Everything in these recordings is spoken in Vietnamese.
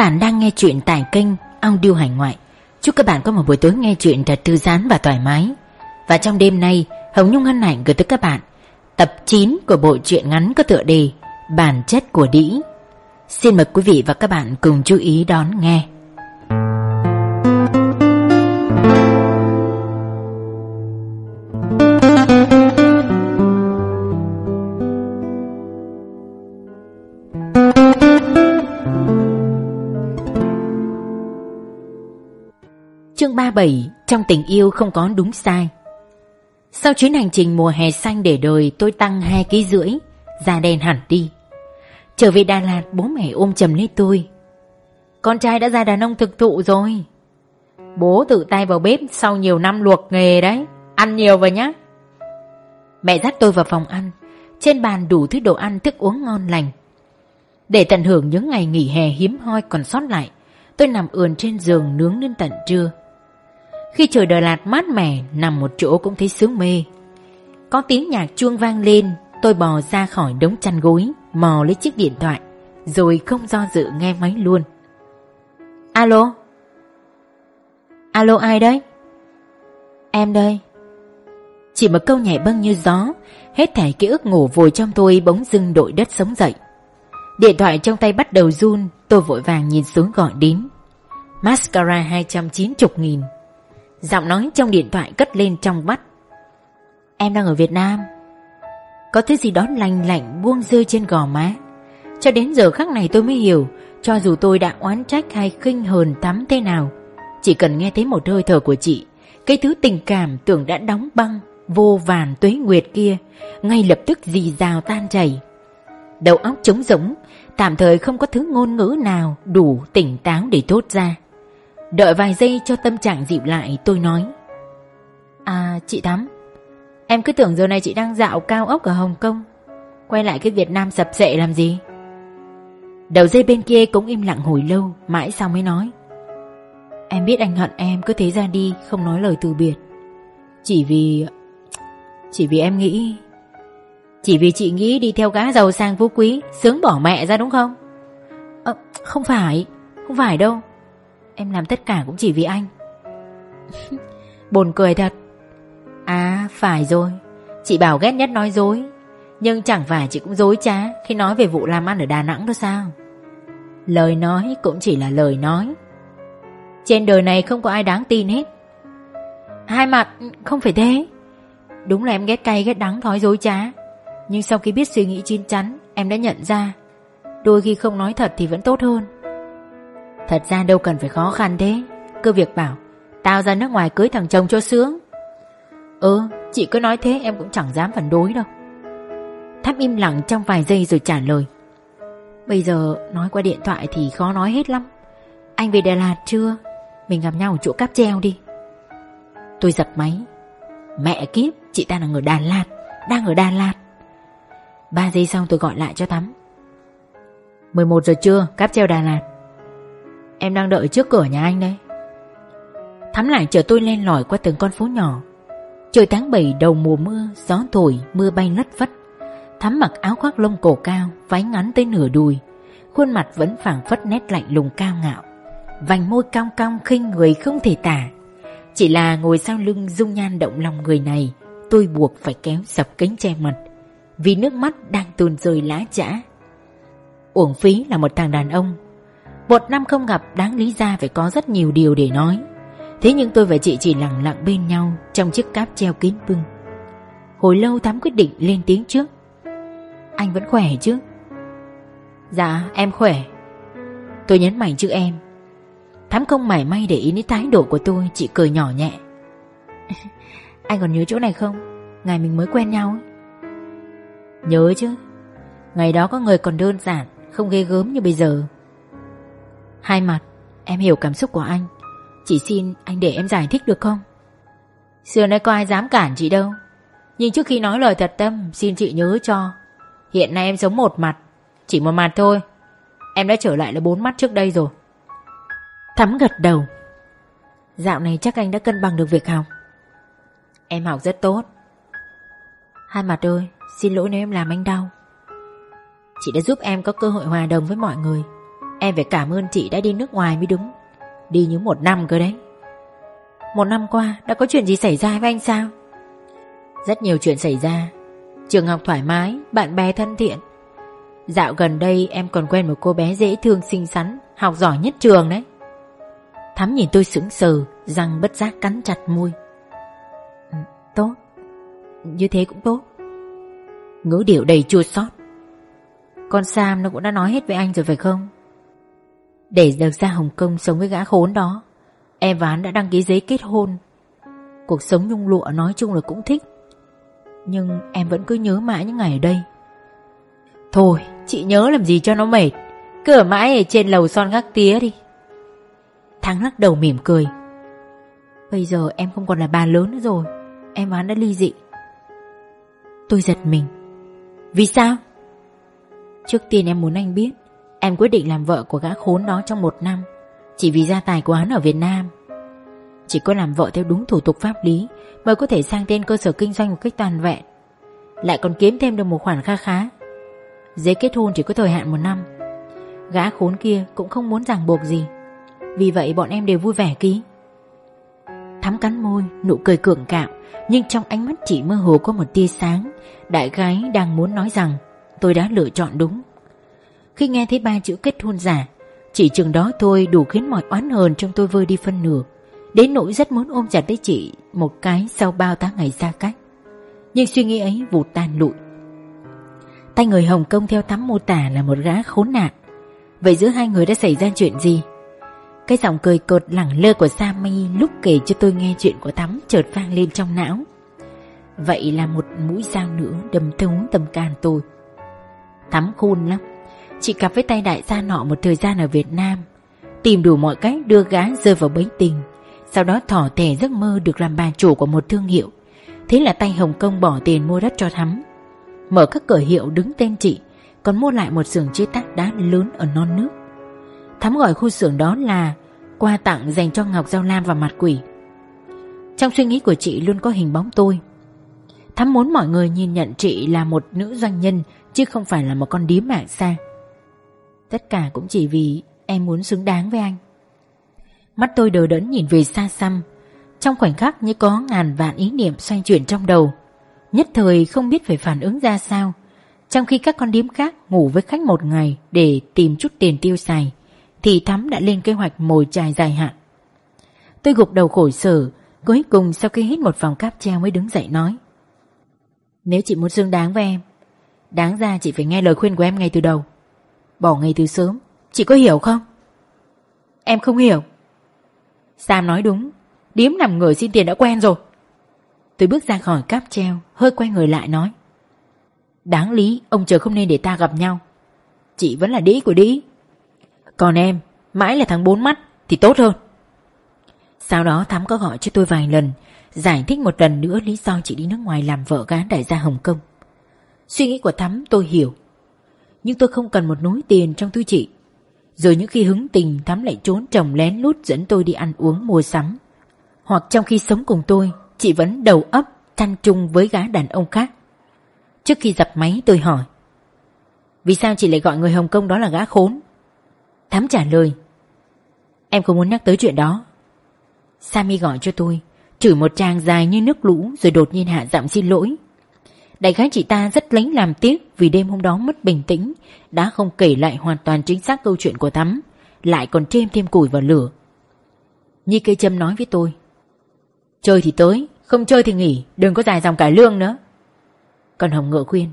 bạn đang nghe chuyện tại kênh Audio Hải Ngoại. Chúc các bạn có một buổi tối nghe chuyện thật thư giãn và thoải mái. Và trong đêm nay, Hồng Nhung hân hạnh gửi tới các bạn tập 9 của bộ truyện ngắn có tựa đề Bản chất của đĩ. Xin mời quý vị và các bạn cùng chú ý đón nghe. 37 Trong tình yêu không có đúng sai. Sau chuyến hành trình mùa hè xanh để đời, tôi tăng 2 ký rưỡi, Da đen hẳn đi. Trở về Đà Lạt, bố mẹ ôm chầm lấy tôi. Con trai đã ra đàn ông thực thụ rồi. Bố tự tay vào bếp sau nhiều năm luộc nghề đấy. Ăn nhiều vào nhá. Mẹ dắt tôi vào phòng ăn. Trên bàn đủ thứ đồ ăn thức uống ngon lành. Để tận hưởng những ngày nghỉ hè hiếm hoi còn sót lại, Tôi nằm ườn trên giường nướng đến tận trưa khi trời Đà Lạt mát mẻ, Nằm một chỗ cũng thấy sướng mê. Có tiếng nhạc chuông vang lên, Tôi bò ra khỏi đống chăn gối, Mò lấy chiếc điện thoại, Rồi không do dự nghe máy luôn. Alo? Alo ai đấy? Em đây. Chỉ một câu nhảy bâng như gió, Hết thảy ký ức ngủ vùi trong tôi Bỗng dưng đội đất sống dậy. Điện thoại trong tay bắt đầu run, Tôi vội vàng nhìn xuống gọi đến. Mascara 290 nghìn. Giọng nói trong điện thoại cất lên trong vắt Em đang ở Việt Nam. Có thứ gì đó lành lạnh buông rơi trên gò má. Cho đến giờ khắc này tôi mới hiểu, Cho dù tôi đã oán trách hay khinh hờn tắm thế nào, Chỉ cần nghe thấy một hơi thở của chị, Cái thứ tình cảm tưởng đã đóng băng, Vô vàn tuế nguyệt kia, Ngay lập tức dì rào tan chảy. Đầu óc trống rỗng, Tạm thời không có thứ ngôn ngữ nào Đủ tỉnh táo để thốt ra. Đợi vài giây cho tâm trạng dịu lại tôi nói. À chị Thắm Em cứ tưởng giờ này chị đang dạo cao ốc ở Hồng Kông. Quay lại cái Việt Nam sập sệ làm gì? Đầu dây bên kia cũng im lặng hồi lâu Mãi sau mới nói. Em biết anh hận em cứ thế ra đi Không nói lời từ biệt. Chỉ vì Chỉ vì em nghĩ Chỉ vì chị nghĩ đi theo gã giàu sang phú quý Sướng bỏ mẹ ra đúng không? À, Không phải Không phải đâu. Em làm tất cả cũng chỉ vì anh. Buồn cười thật. À phải rồi. Chị bảo ghét nhất nói dối. Nhưng chẳng phải chị cũng dối trá Khi nói về vụ làm ăn ở Đà Nẵng đó sao? Lời nói cũng chỉ là lời nói. Trên đời này không có ai đáng tin hết. Hai mặt không phải thế. Đúng là em ghét cay, ghét đắng, thói dối trá. Nhưng sau khi biết suy nghĩ chín chắn, Em đã nhận ra, Đôi khi không nói thật thì vẫn tốt hơn. Thật ra đâu cần phải khó khăn thế. Cứ việc bảo, Tao ra nước ngoài cưới thằng chồng cho sướng. Ừ chị cứ nói thế, em cũng chẳng dám phản đối đâu. Thắp im lặng trong vài giây rồi trả lời. Bây giờ nói qua điện thoại thì khó nói hết lắm. Anh về Đà Lạt chưa? Mình gặp nhau ở chỗ cáp treo đi. Tôi giật máy. Mẹ kiếp, chị ta đang ở Đà Lạt, Đang ở Đà Lạt. Ba giây sau tôi gọi lại cho Thắm. 11 giờ trưa, cáp treo Đà Lạt. Em đang đợi trước cửa nhà anh đấy. Thắm lại chờ tôi len lỏi qua từng con phố nhỏ. Trời tháng 7 đầu mùa mưa Gió thổi, mưa bay lất vất Thắm mặc áo khoác lông cổ cao Váy ngắn tới nửa đùi. Khuôn mặt vẫn phảng phất nét lạnh lùng cao ngạo. Vành môi cong cong khinh người không thể tả. Chỉ là ngồi sau lưng dung nhan động lòng người này Tôi buộc phải kéo sập cánh che mặt. Vì nước mắt đang tuôn rơi lá chã. Uổng phí là một thằng đàn ông một năm không gặp đáng lý ra phải có rất nhiều điều để nói. Thế nhưng tôi và chị chỉ lặng lặng bên nhau Trong chiếc cáp treo kín bưng. Hồi lâu Thắm quyết định lên tiếng trước. Anh vẫn khỏe chứ? Dạ em khỏe. Tôi nhấn mạnh chữ em. Thắm không mảy may để ý đến thái độ của tôi, Chị cười nhỏ nhẹ. Anh còn nhớ chỗ này không? Ngày mình mới quen nhau ấy. Nhớ chứ. Ngày đó có người còn đơn giản, Không ghê gớm như bây giờ. Hai mặt, Em hiểu cảm xúc của anh. Chỉ xin anh để em giải thích được không? Xưa nay có ai dám cản chị đâu. Nhưng trước khi nói lời thật tâm, Xin chị nhớ cho. Hiện nay em sống một mặt, Chỉ một mặt thôi. Em đã trở lại là bốn mắt trước đây rồi. Thắm gật đầu. Dạo này chắc anh đã cân bằng được việc học. Em học rất tốt. Hai mặt ơi, Xin lỗi nếu em làm anh đau. Chị đã giúp em có cơ hội hòa đồng với mọi người. Em phải cảm ơn chị đã đi nước ngoài mới đúng. Đi những một năm cơ đấy. Một năm qua, đã có chuyện gì xảy ra với anh sao? Rất nhiều chuyện xảy ra. Trường học thoải mái, Bạn bè thân thiện. Dạo gần đây, em còn quen một cô bé dễ thương xinh xắn, Học giỏi nhất trường đấy. Thắm nhìn tôi sững sờ, Răng bất giác cắn chặt môi. Ừ, tốt. Như thế cũng tốt. Ngữ điệu đầy chua xót. Con Sam nó cũng đã nói hết với anh rồi phải không? Để được ra Hồng Kông sống với gã khốn đó. Em và hắn đã đăng ký giấy kết hôn. Cuộc sống nhung lụa nói chung là cũng thích. Nhưng em vẫn cứ nhớ mãi những ngày ở đây. Thôi, chị nhớ làm gì cho nó mệt. Cứ ở mãi ở trên lầu son gác tía đi. Thắng lắc đầu mỉm cười. Bây giờ em không còn là bà lớn nữa rồi. Em và hắn đã ly dị. Tôi giật mình. Vì sao? Trước tiên em muốn anh biết. Em quyết định làm vợ của gã khốn đó trong một năm, Chỉ vì gia tài của hắn ở Việt Nam. Chỉ có làm vợ theo đúng thủ tục pháp lý Mới có thể sang tên cơ sở kinh doanh một cách toàn vẹn. Lại còn kiếm thêm được một khoản kha khá. Giấy kết hôn chỉ có thời hạn một năm. Gã khốn kia cũng không muốn ràng buộc gì. Vì vậy bọn em đều vui vẻ ký. Thắm cắn môi, Nụ cười cường cạo, Nhưng trong ánh mắt chỉ mơ hồ có một tia sáng, Đại gái đang muốn nói rằng, Tôi đã lựa chọn đúng. Khi nghe thấy ba chữ kết hôn giả, Chỉ chừng đó thôi đủ khiến mọi oán hờn Trong tôi vơi đi phân nửa. Đến nỗi rất muốn ôm chặt lấy chị Một cái sau bao tháng ngày xa cách. Nhưng suy nghĩ ấy vụt tan lụi. Tay người Hồng Kông theo tắm mô tả là một gã khốn nạn. Vậy giữa hai người đã xảy ra chuyện gì? Cái giọng cười cợt lẳng lơ của Sammy Lúc kể cho tôi nghe chuyện của Tắm Chợt vang lên trong não. Vậy là một mũi dao nữa đâm thấu tâm can tôi. Thắm khôn lắm. Chị cặp với tay đại gia nọ một thời gian ở Việt Nam, Tìm đủ mọi cách đưa gã rơi vào bẫy tình, Sau đó thỏ thẻ giấc mơ được làm bà chủ của một thương hiệu. Thế là tay Hồng Kông bỏ tiền mua đất cho Thắm, Mở các cửa hiệu đứng tên chị, Còn mua lại một xưởng chế tác đá lớn ở non nước. Thắm gọi khu xưởng đó là Quà tặng dành cho Ngọc Giao Lam và mặt quỷ. Trong suy nghĩ của chị luôn có hình bóng tôi. Thắm muốn mọi người nhìn nhận chị là một nữ doanh nhân, Chứ không phải là một con điếm mạng xa Tất cả cũng chỉ vì em muốn xứng đáng với anh. Mắt tôi đờ đẫn nhìn về xa xăm. Trong khoảnh khắc như có ngàn vạn ý niệm xoay chuyển trong đầu, Nhất thời không biết phải phản ứng ra sao. Trong khi các con điếm khác ngủ với khách một ngày Để tìm chút tiền tiêu xài, Thì Thắm đã lên kế hoạch mồi chài dài hạn. Tôi gục đầu khổ sở, Cuối cùng sau khi hít một vòng cáp treo mới đứng dậy nói, Nếu chị muốn xứng đáng với em, Đáng ra chị phải nghe lời khuyên của em ngay từ đầu. Bỏ ngay từ sớm. Chị có hiểu không? Em không hiểu. Sam nói đúng. Điếm nằm người xin tiền đã quen rồi. Tôi bước ra khỏi cáp treo, Hơi quay người lại nói. Đáng lý, ông trời không nên để ta gặp nhau. Chị vẫn là đĩ của đĩ. Còn em, Mãi là thằng bốn mắt, Thì tốt hơn. Sau đó Thắm có gọi cho tôi vài lần, Giải thích một lần nữa lý do chị đi nước ngoài làm vợ gán đại gia Hồng Kông. Suy nghĩ của Thắm tôi hiểu nhưng tôi không cần một núi tiền trong túi chị. Rồi những khi hứng tình Thắm lại trốn chồng lén lút dẫn tôi đi ăn uống mua sắm. Hoặc trong khi sống cùng tôi, Chị vẫn đầu ấp, chăn chung với gã đàn ông khác. Trước khi dập máy, tôi hỏi, Vì sao chị lại gọi người Hồng Kông đó là gã khốn? Thắm trả lời, Em không muốn nhắc tới chuyện đó. Sammy gọi cho tôi, Chửi một tràng dài như nước lũ Rồi đột nhiên hạ giọng xin lỗi. Đại gái chị ta rất lấy làm tiếc Vì đêm hôm đó mất bình tĩnh, Đã không kể lại hoàn toàn chính xác câu chuyện của Thắm, Lại còn thêm thêm củi vào lửa. Nhi cây châm nói với tôi, Chơi thì tới, Không chơi thì nghỉ, Đừng có dài dòng cải lương nữa. Còn Hồng Ngựa khuyên,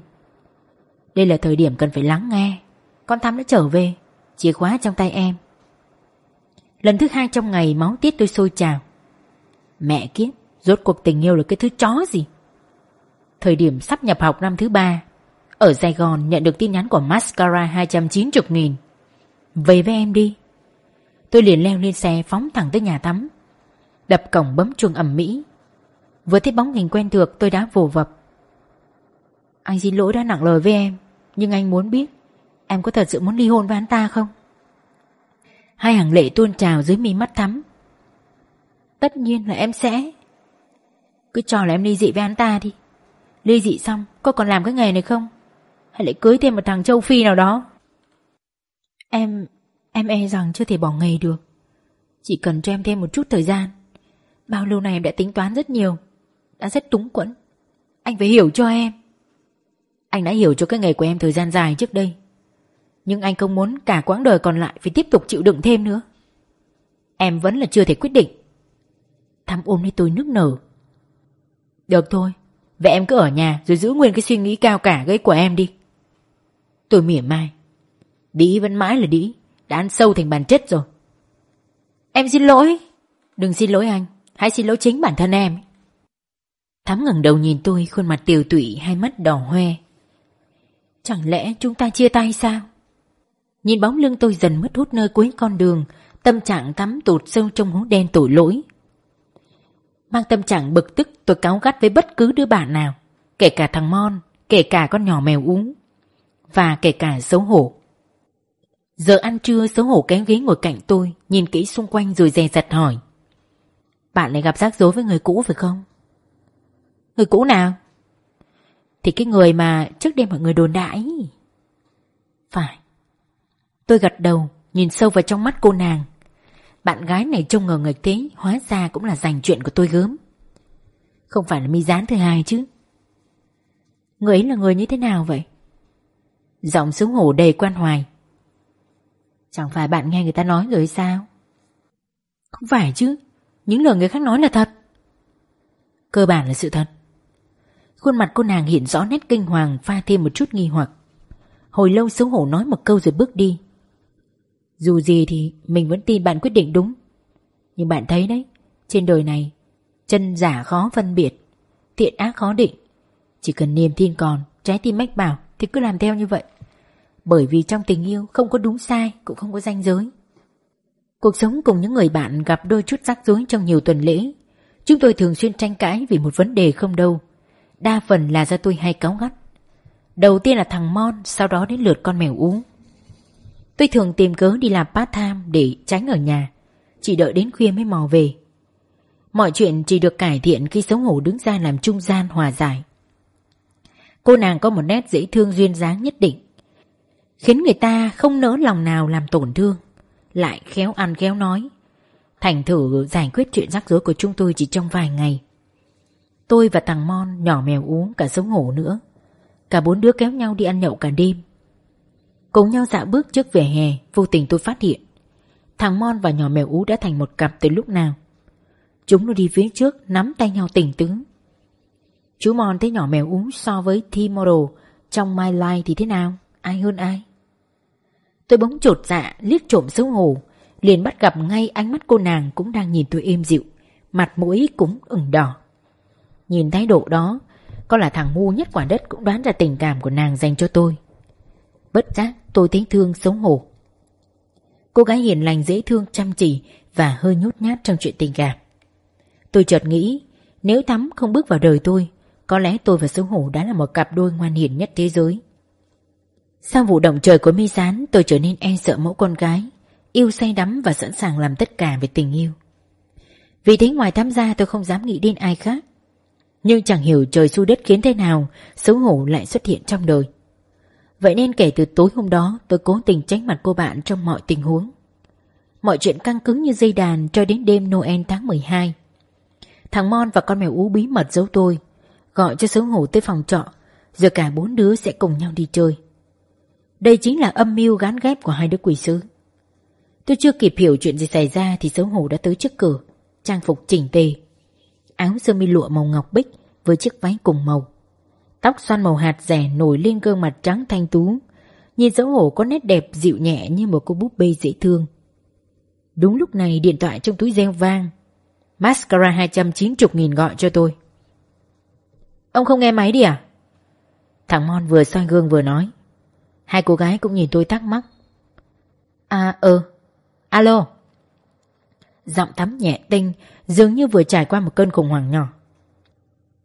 Đây là thời điểm cần phải lắng nghe, Con Thắm đã trở về, Chìa khóa trong tay em. Lần thứ hai trong ngày máu tiết tôi sôi trào. Mẹ kiếp, Rốt cuộc tình yêu là cái thứ chó gì? Thời điểm sắp nhập học năm thứ ba, Ở Sài Gòn nhận được tin nhắn của Mascara 290 nghìn. Về với em đi. Tôi liền leo lên xe phóng thẳng tới nhà tắm. Đập cổng bấm chuông ẩm mỹ. Vừa thấy bóng hình quen thuộc, tôi đã vồ vập. Anh xin lỗi đã nặng lời với em, Nhưng anh muốn biết Em có thật sự muốn ly hôn với hắn ta không? Hai hàng lệ tuôn trào dưới mi mắt thắm. Tất nhiên là em sẽ. Cứ cho là em ly dị với hắn ta đi. Ly dị xong Có còn làm cái nghề này không? Hay lại cưới thêm một thằng châu Phi nào đó? Em Em e rằng chưa thể bỏ nghề được. Chỉ cần cho em thêm một chút thời gian. Bao lâu này em đã tính toán rất nhiều. Đã rất túng quẫn. Anh phải hiểu cho em. Anh đã hiểu cho cái nghề của em thời gian dài trước đây. Nhưng anh không muốn cả quãng đời còn lại Phải tiếp tục chịu đựng thêm nữa. Em vẫn là chưa thể quyết định. Thắm ôm lấy tôi nước nở. Được thôi Vậy em cứ ở nhà rồi giữ nguyên cái suy nghĩ cao cả gây của em đi. Tôi mỉa mai. Đĩ vẫn mãi là đĩ. Đã ăn sâu thành bản chất rồi. Em xin lỗi. Đừng xin lỗi anh. Hãy xin lỗi chính bản thân em. Thắm ngẩng đầu nhìn tôi, Khuôn mặt tiều tụy, hai mắt đỏ hoe. Chẳng lẽ chúng ta chia tay sao? Nhìn bóng lưng tôi dần mất hút nơi cuối con đường, Tâm trạng thắm tụt sâu trong hố đen tội lỗi. Mang tâm trạng bực tức, tôi cáo gắt với bất cứ đứa bạn nào, Kể cả thằng Mon, Kể cả con nhỏ mèo uống Và kể cả xấu hổ. Giờ ăn trưa, xấu hổ kéo ghế ngồi cạnh tôi, Nhìn kỹ xung quanh rồi dè dặt hỏi. Bạn lại gặp rắc rối với người cũ phải không? Người cũ nào? Thì cái người mà trước đêm mọi người đồn đại. Phải. Tôi gật đầu, Nhìn sâu vào trong mắt cô nàng. Bạn gái này trông ngờ nghịch thế, Hóa ra cũng là dành chuyện của tôi gớm. Không phải là mi gián thứ hai chứ. Người ấy là người như thế nào vậy? Giọng xấu hổ đầy quan hoài. Chẳng phải bạn nghe người ta nói rồi sao? Không phải chứ, Những lời người khác nói là thật. Cơ bản là sự thật. Khuôn mặt cô nàng hiện rõ nét kinh hoàng, Pha thêm một chút nghi hoặc. Hồi lâu xấu hổ nói một câu rồi bước đi. Dù gì thì Mình vẫn tin bạn quyết định đúng. Nhưng bạn thấy đấy, Trên đời này, Chân giả khó phân biệt, Thiện ác khó định. Chỉ cần niềm tin còn, Trái tim mách bảo Thì cứ làm theo như vậy. Bởi vì trong tình yêu không có đúng sai, Cũng không có ranh giới. Cuộc sống cùng những người bạn gặp đôi chút rắc rối trong nhiều tuần lễ. Chúng tôi thường xuyên tranh cãi vì một vấn đề không đâu. Đa phần là do tôi hay cáu gắt. Đầu tiên là thằng Mon, Sau đó đến lượt con mèo ú. Tôi thường tìm cớ đi làm part time Để tránh ở nhà. Chỉ đợi đến khuya mới mò về. Mọi chuyện chỉ được cải thiện khi xấu hổ đứng ra làm trung gian hòa giải. Cô nàng có một nét dễ thương duyên dáng nhất định, Khiến người ta không nỡ lòng nào làm tổn thương, Lại khéo ăn khéo nói. Thành thử giải quyết chuyện rắc rối của chúng tôi chỉ trong vài ngày. Tôi và thằng Mon nhỏ mèo uống cả sống hổ nữa. Cả bốn đứa kéo nhau đi ăn nhậu cả đêm. Cùng nhau dạo bước trước về hè, Vô tình tôi phát hiện, Thằng Mon và nhỏ mèo ú đã thành một cặp từ lúc nào. Chúng nó đi phía trước, Nắm tay nhau tỉnh tứ. Chú Mon thấy nhỏ mèo ú so với Timoro Trong My Life thì thế nào? Ai hơn ai? Tôi bỗng chột dạ liếc trộm xấu hổ, Liền bắt gặp ngay ánh mắt cô nàng Cũng đang nhìn tôi êm dịu, Mặt mũi cũng ửng đỏ. Nhìn thái độ đó, Có là thằng ngu nhất quả đất cũng đoán ra tình cảm của nàng dành cho tôi. Bất giác tôi thấy thương xấu hổ. Cô gái hiền lành dễ thương, chăm chỉ Và hơi nhút nhát trong chuyện tình cảm. Tôi chợt nghĩ, Nếu Thắm không bước vào đời tôi, Có lẽ tôi và xấu hổ đã là một cặp đôi ngoan hiền nhất thế giới. Sau vụ động trời của mi gián tôi trở nên e sợ mẫu con gái, Yêu say đắm và sẵn sàng làm tất cả về tình yêu. Vì thế ngoài tham gia tôi không dám nghĩ đến ai khác. Nhưng chẳng hiểu trời xu đất khiến thế nào, Xấu hổ lại xuất hiện trong đời. Vậy nên kể từ tối hôm đó Tôi cố tình tránh mặt cô bạn trong mọi tình huống Mọi chuyện căng cứng như dây đàn Cho đến đêm Noel tháng 12 Thằng Mon và con mèo ú bí mật giấu tôi Gọi cho xấu hổ tới phòng trọ Rồi cả bốn đứa sẽ cùng nhau đi chơi đây chính là âm mưu gán ghép của hai đứa quỷ sứ. Tôi chưa kịp hiểu chuyện gì xảy ra thì xấu hổ đã tới trước cửa, trang phục chỉnh tề. Áo sơ mi lụa màu ngọc bích với chiếc váy cùng màu. Tóc xoăn màu hạt rẻ nổi lên gương mặt trắng thanh tú. Nhìn dấu hổ có nét đẹp dịu nhẹ như một cô búp bê dễ thương. Đúng lúc này điện thoại trong túi reo vang. Mascara 290 nghìn gọi cho tôi. Ông không nghe máy đi à? Thằng Mon vừa soi gương vừa nói. Hai cô gái cũng nhìn tôi thắc mắc À ừ Alo Giọng tắm nhẹ tinh, Dường như vừa trải qua một cơn khủng hoảng nhỏ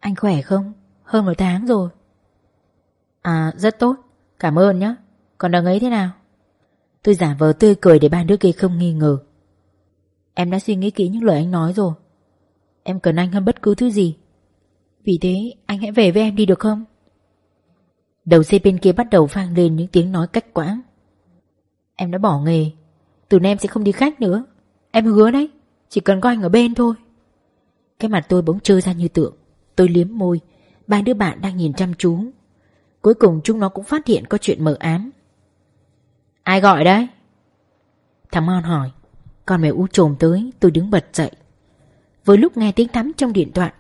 Anh khỏe không? Hơn một tháng rồi. À rất tốt. Cảm ơn nhé Còn đằng ấy thế nào? Tôi giả vờ tươi cười để ba đứa kia không nghi ngờ. Em đã suy nghĩ kỹ những lời anh nói rồi. Em cần anh hơn bất cứ thứ gì. Vì thế anh hãy về với em đi được không? Đầu dây bên kia bắt đầu vang lên những tiếng nói cách quãng. Em đã bỏ nghề. Từ nay em sẽ không đi khách nữa. Em hứa đấy. Chỉ cần có anh ở bên thôi. Cái mặt tôi bỗng trơ ra như tượng. Tôi liếm môi Ba đứa bạn đang nhìn chăm chú. Cuối cùng chúng nó cũng phát hiện có chuyện mờ ám. Ai gọi đấy? Thằng Mon hỏi. Con mèo u trồm tới, tôi đứng bật dậy. Với lúc nghe tiếng thắm trong điện thoại.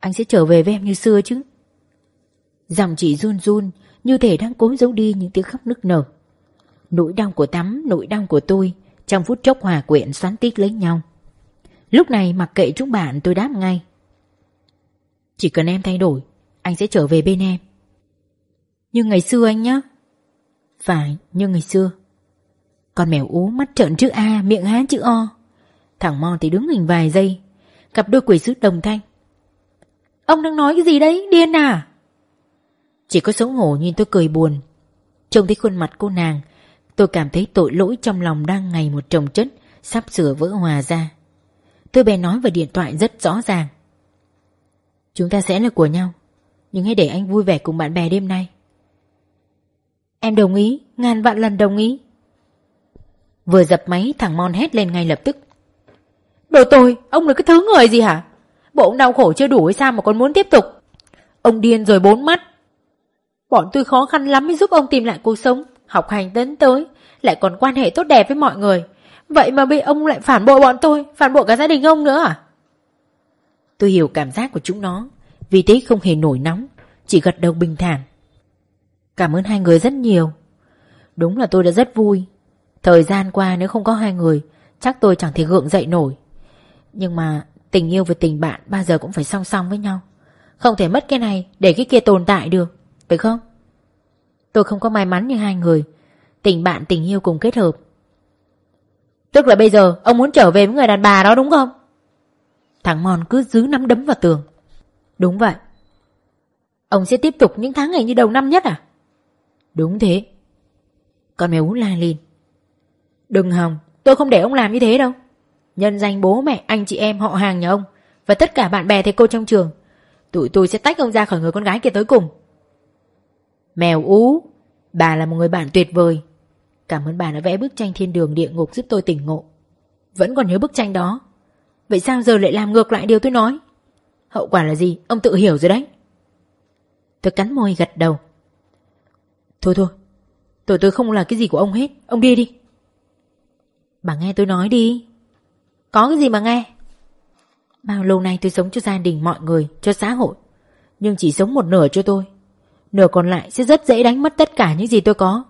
Anh sẽ trở về với em như xưa chứ? Giọng chị run run, Như thể đang cố giấu đi những tiếng khóc nức nở. Nỗi đau của tắm Nỗi đau của tôi, Trong phút chốc hòa quyện xoắn tít lấy nhau. Lúc này mặc kệ chúng bạn, tôi đáp ngay. Chỉ cần em thay đổi Anh sẽ trở về bên em. Như ngày xưa anh nhé Phải như ngày xưa. Con mèo ú mắt trợn chữ A Miệng há chữ O. Thằng Mo thì đứng hình vài giây Cặp đôi quỷ sứ đồng thanh. Ông đang nói cái gì đấy điên à? Chỉ có xấu hổ nhìn tôi cười buồn. Trông thấy khuôn mặt cô nàng Tôi cảm thấy tội lỗi trong lòng đang ngày một trồng chất Sắp sửa vỡ hòa ra. Tôi bèn nói vào điện thoại rất rõ ràng Chúng ta sẽ là của nhau. Nhưng hãy để anh vui vẻ cùng bạn bè đêm nay. Em đồng ý. Ngàn vạn lần đồng ý. Vừa dập máy, thằng Mon hét lên ngay lập tức. Đồ tôi Ông là cái thứ người gì hả? Bộ ông đau khổ chưa đủ hay sao mà còn muốn tiếp tục? Ông điên rồi bốn mắt. Bọn tôi khó khăn lắm mới giúp ông tìm lại cuộc sống, Học hành đến tới, Lại còn quan hệ tốt đẹp với mọi người. Vậy mà bị ông lại phản bội bọn tôi, Phản bội cả gia đình ông nữa à? Tôi hiểu cảm giác của chúng nó. Vì thế không hề nổi nóng, Chỉ gật đầu bình thản. Cảm ơn hai người rất nhiều. Đúng là tôi đã rất vui. Thời gian qua nếu không có hai người, Chắc tôi chẳng thể gượng dậy nổi. Nhưng mà tình yêu và tình bạn Bao giờ cũng phải song song với nhau. Không thể mất cái này để cái kia tồn tại được, Phải không? Tôi không có may mắn như hai người. Tình bạn, tình yêu cùng kết hợp. Tức là bây giờ Ông muốn trở về với người đàn bà đó đúng không? Thằng Mòn cứ giữ nắm đấm vào tường. Đúng vậy. Ông sẽ tiếp tục những tháng ngày như đầu năm nhất à? Đúng thế. Con mèo la lên. Đừng hòng, Tôi không để ông làm như thế đâu. Nhân danh bố mẹ, anh chị em, họ hàng nhà ông Và tất cả bạn bè thầy cô trong trường. Tụi tôi sẽ tách ông ra khỏi người con gái kia tới cùng. Mèo ú, Bà là một người bạn tuyệt vời. Cảm ơn bà đã vẽ bức tranh thiên đường địa ngục giúp tôi tỉnh ngộ. Vẫn còn nhớ bức tranh đó. Vậy sao giờ lại làm ngược lại điều tôi nói? Hậu quả là gì? Ông tự hiểu rồi đấy. Tôi cắn môi gật đầu. Thôi thôi. Tôi tôi không là cái gì của ông hết. Ông đi đi. Bà nghe tôi nói đi. Có cái gì mà nghe? Bao lâu nay tôi sống cho gia đình mọi người, Cho xã hội. Nhưng chỉ sống một nửa cho tôi. Nửa còn lại sẽ rất dễ đánh mất tất cả những gì tôi có.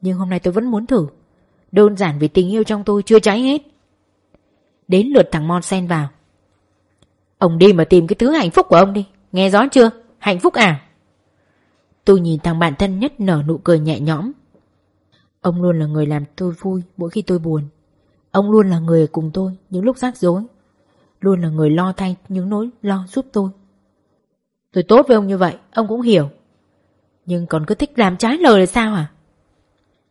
Nhưng hôm nay tôi vẫn muốn thử. Đơn giản vì tình yêu trong tôi chưa cháy hết. Đến lượt thằng Mon sen vào. Ông đi mà tìm cái thứ hạnh phúc của ông đi. Nghe rõ chưa? Hạnh phúc à? Tôi nhìn thằng bạn thân nhất nở nụ cười nhẹ nhõm. Ông luôn là người làm tôi vui mỗi khi tôi buồn. Ông luôn là người cùng tôi những lúc rắc rối. Luôn là người lo thay những nỗi lo giúp tôi. Tôi tốt với ông như vậy Ông cũng hiểu. Nhưng còn cứ thích làm trái lời là sao hả?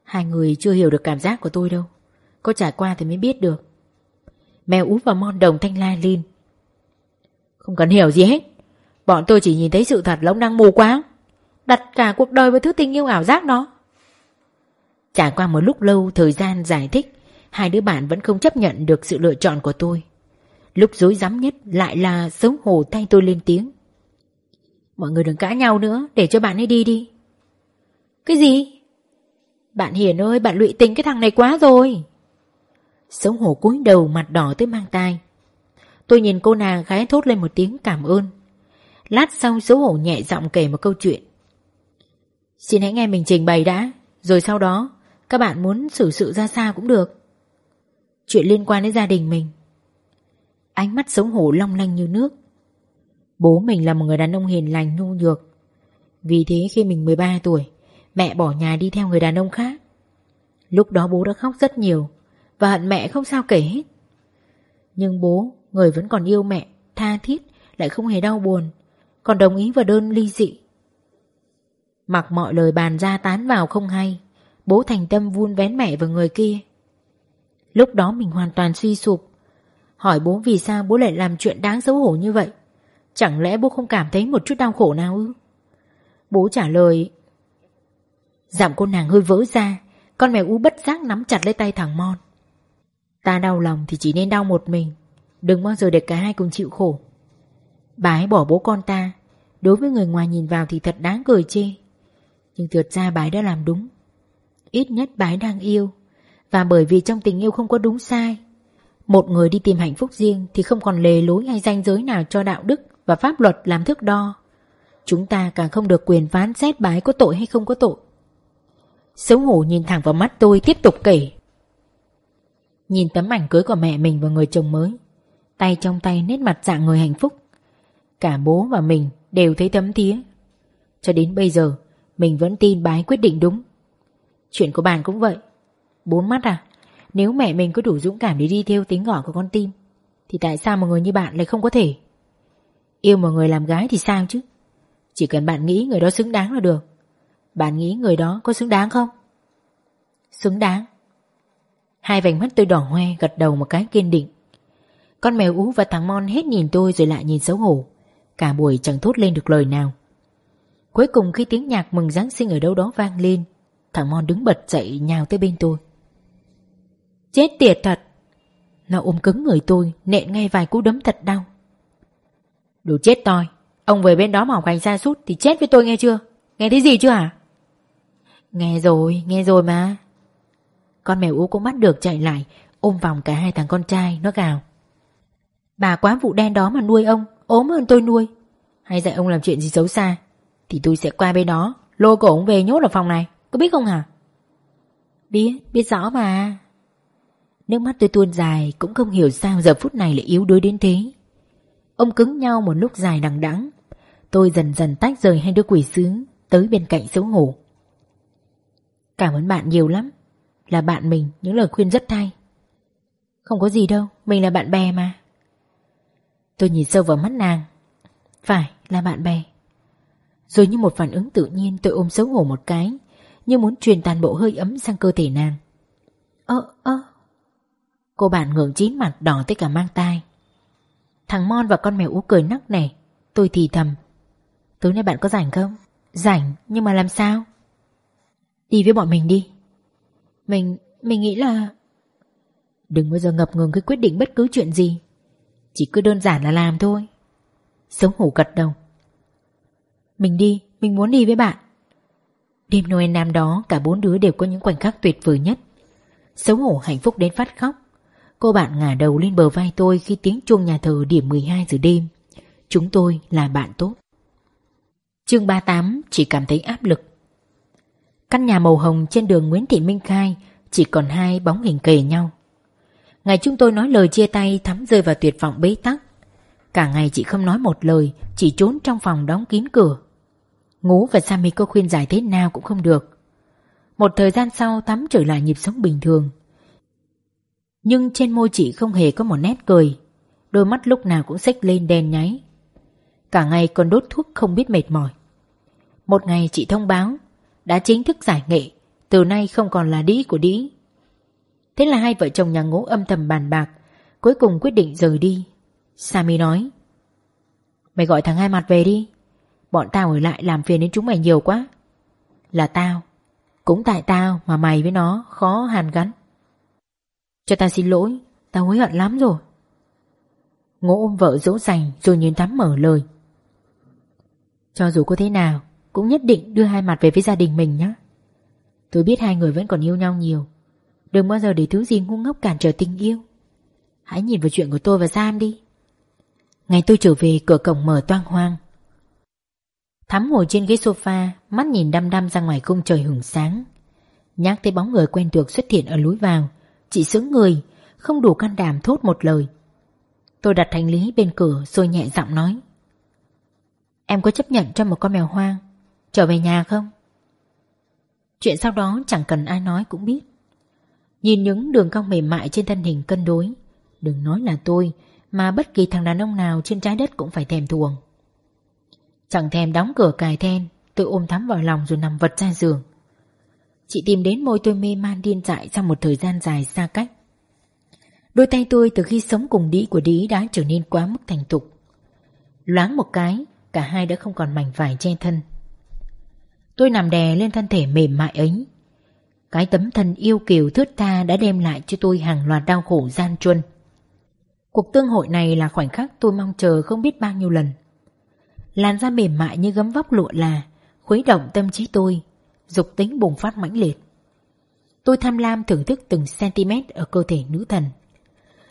Hai người chưa hiểu được cảm giác của tôi đâu. Có trải qua thì mới biết được. Mèo úp vào mon đồng thanh la lên không cần hiểu gì hết. Bọn tôi chỉ nhìn thấy sự thật lỗng năng đang mù quá Đặt cả cuộc đời với thứ tình yêu ảo giác đó. Trải qua một lúc lâu thời gian giải thích, Hai đứa bạn vẫn không chấp nhận được sự lựa chọn của tôi. Lúc dối rắm nhất lại là xấu hổ thay tôi lên tiếng. Mọi người đừng cãi nhau nữa, Để cho bạn ấy đi đi. Cái gì? Bạn Hiền ơi, bạn lụy tình cái thằng này quá rồi. Xấu hổ cúi đầu mặt đỏ tới mang tai. Tôi nhìn cô nàng gái thốt lên một tiếng cảm ơn. Lát sau xấu hổ nhẹ giọng kể một câu chuyện. Xin hãy nghe mình trình bày đã, Rồi sau đó, Các bạn muốn xử sự ra sao cũng được. Chuyện liên quan đến gia đình mình. Ánh mắt xấu hổ long lanh như nước. Bố mình là một người đàn ông hiền lành, nhu nhược. Vì thế khi mình 13 tuổi, Mẹ bỏ nhà đi theo người đàn ông khác. Lúc đó bố đã khóc rất nhiều Và hận mẹ không sao kể hết. Nhưng bố Người vẫn còn yêu mẹ, Tha thiết, Lại không hề đau buồn, Còn đồng ý vào đơn ly dị. Mặc mọi lời bàn ra tán vào không hay, Bố thành tâm vun vén mẹ vào người kia. Lúc đó mình hoàn toàn suy sụp. Hỏi bố vì sao bố lại làm chuyện đáng xấu hổ như vậy? Chẳng lẽ bố không cảm thấy một chút đau khổ nào ư? Bố trả lời, Giọng cô nàng hơi vỡ ra, Con mèo ú bất giác nắm chặt lấy tay thằng Mon. Ta đau lòng thì chỉ nên đau một mình. Đừng bao giờ để cả hai cùng chịu khổ. Bà ấy bỏ bố con ta. Đối với người ngoài nhìn vào thì thật đáng cười chê. Nhưng thật ra bà ấy đã làm đúng. Ít nhất bà ấy đang yêu. Và bởi vì trong tình yêu không có đúng sai, Một người đi tìm hạnh phúc riêng Thì không còn lề lối hay danh giới nào cho đạo đức Và pháp luật làm thước đo. Chúng ta càng không được quyền phán xét bà ấy có tội hay không có tội. Xấu hổ nhìn thẳng vào mắt tôi tiếp tục kể. Nhìn tấm ảnh cưới của mẹ mình và người chồng mới. Tay trong tay nét mặt dạng người hạnh phúc. Cả bố và mình đều thấy tấm thía. Cho đến bây giờ, Mình vẫn tin bái quyết định đúng. Chuyện của bạn cũng vậy. Bốn mắt à Nếu mẹ mình có đủ dũng cảm để đi theo tiếng gọi của con tim, Thì tại sao một người như bạn lại không có thể? Yêu một người làm gái thì sao chứ? Chỉ cần bạn nghĩ người đó xứng đáng là được. Bạn nghĩ người đó có xứng đáng không? Xứng đáng. Hai vành mắt tôi đỏ hoe gật đầu một cái kiên định. Con mèo ú và thằng Mon hết nhìn tôi rồi lại nhìn xấu hổ. Cả buổi chẳng thốt lên được lời nào. Cuối cùng khi tiếng nhạc mừng Giáng sinh ở đâu đó vang lên, Thằng Mon đứng bật dậy nhào tới bên tôi. Chết tiệt thật! Nó ôm cứng người tôi, Nện ngay vài cú đấm thật đau. Đủ chết toi Ông về bên đó mà học hành xa sút Thì chết với tôi nghe chưa? Nghe thấy gì chưa hả? Nghe rồi nghe rồi mà. Con mèo ú cũng bắt được chạy lại, Ôm vòng cả hai thằng con trai, Nó gào. Bà quá vụ đen đó mà nuôi ông ốm hơn tôi nuôi. Hay dạy ông làm chuyện gì xấu xa Thì tôi sẽ qua bên đó. Lôi cổ ông về nhốt ở phòng này Có biết không hả? Biết, biết rõ mà. Nước mắt tôi tuôn dài Cũng không hiểu sao giờ phút này lại yếu đuối đến thế. Ông cứng nhau một lúc dài đằng đẵng. Tôi dần dần tách rời hai đứa quỷ sứ Tới bên cạnh xấu hổ. Cảm ơn bạn nhiều lắm. Là bạn mình những lời khuyên rất thay Không có gì đâu Mình là bạn bè mà Tôi nhìn sâu vào mắt nàng. Phải là bạn bè. Rồi như một phản ứng tự nhiên tôi ôm xấu hổ một cái Như muốn truyền toàn bộ hơi ấm sang cơ thể nàng. Ơ ơ. Cô bạn ngưỡng chín mặt đỏ tới cả mang tai. Thằng Mon và con mèo ú cười nắc nẻ. Tôi thì thầm. Tối nay bạn có rảnh không? Rảnh nhưng mà làm sao? Đi với bọn mình đi. Mình, mình nghĩ là Đừng bao giờ ngập ngừng cái quyết định bất cứ chuyện gì chỉ cứ đơn giản là làm thôi. Sống hổ gật đầu. Mình đi, mình muốn đi với bạn. Đêm Noel năm đó Cả bốn đứa đều có những khoảnh khắc tuyệt vời nhất. Xấu hổ hạnh phúc đến phát khóc. Cô bạn ngả đầu lên bờ vai tôi Khi tiếng chuông nhà thờ điểm 12 giờ đêm. Chúng tôi là bạn tốt. Chương 38 chỉ cảm thấy áp lực. Căn nhà màu hồng trên đường Nguyễn Thị Minh Khai Chỉ còn hai bóng hình kề nhau. Ngày chúng tôi nói lời chia tay Thắm rơi vào tuyệt vọng bế tắc. Cả ngày chị không nói một lời, Chỉ trốn trong phòng đóng kín cửa. Ngũ và Sammy có khuyên giải thế nào cũng không được. Một thời gian sau, Thắm trở lại nhịp sống bình thường. Nhưng trên môi chị không hề có một nét cười. Đôi mắt lúc nào cũng xếch lên đen nháy. Cả ngày còn đốt thuốc không biết mệt mỏi. Một ngày chị thông báo, Đã chính thức giải nghệ, Từ nay không còn là đĩ của đĩ. Thế là hai vợ chồng nhà ngũ âm thầm bàn bạc, Cuối cùng quyết định rời đi. Sami nói, Mày gọi thằng hai mặt về đi, Bọn tao ở lại làm phiền đến chúng mày nhiều quá. Là tao, Cũng tại tao mà mày với nó khó hàn gắn. Cho tao xin lỗi, Tao hối hận lắm rồi. Ngô ôm vợ dỗ dành Rồi nhìn thắm mở lời. Cho dù có thế nào, Cũng nhất định đưa hai mặt về với gia đình mình nhé Tôi biết hai người vẫn còn yêu nhau nhiều Đừng bao giờ để thứ gì ngu ngốc cản trở tình yêu. Hãy nhìn vào chuyện của tôi và Sam đi. Ngày tôi trở về, cửa cổng mở toang hoang. Thắm ngồi trên ghế sofa, Mắt nhìn đăm đăm ra ngoài không trời hưởng sáng. Nhắc thấy bóng người quen thuộc xuất hiện ở lối vào, Chị sững người, Không đủ can đảm thốt một lời. Tôi đặt hành lý bên cửa rồi nhẹ giọng nói. Em có chấp nhận cho một con mèo hoang, Trở về nhà không? Chuyện sau đó chẳng cần ai nói cũng biết. Nhìn những đường cong mềm mại trên thân hình cân đối. Đừng nói là tôi, Mà bất kỳ thằng đàn ông nào trên trái đất cũng phải thèm thuồng. Chẳng thèm đóng cửa cài then, Tự ôm thắm vào lòng rồi nằm vật ra giường. Chị tìm đến môi tôi mê man điên dại Sau một thời gian dài xa cách. Đôi tay tôi từ khi sống cùng đĩ của đĩ Đã trở nên quá mức thành tục Loáng một cái, Cả hai đã không còn mảnh vải che thân. Tôi nằm đè lên thân thể mềm mại ấy cái tấm thân yêu kiều thướt tha đã đem lại cho tôi hàng loạt đau khổ gian truân. Cuộc tương hội này là khoảnh khắc tôi mong chờ không biết bao nhiêu lần. Làn da mềm mại như gấm vóc lụa là, khuấy động tâm trí tôi, dục tính bùng phát mãnh liệt. Tôi tham lam thưởng thức từng cm ở cơ thể nữ thần.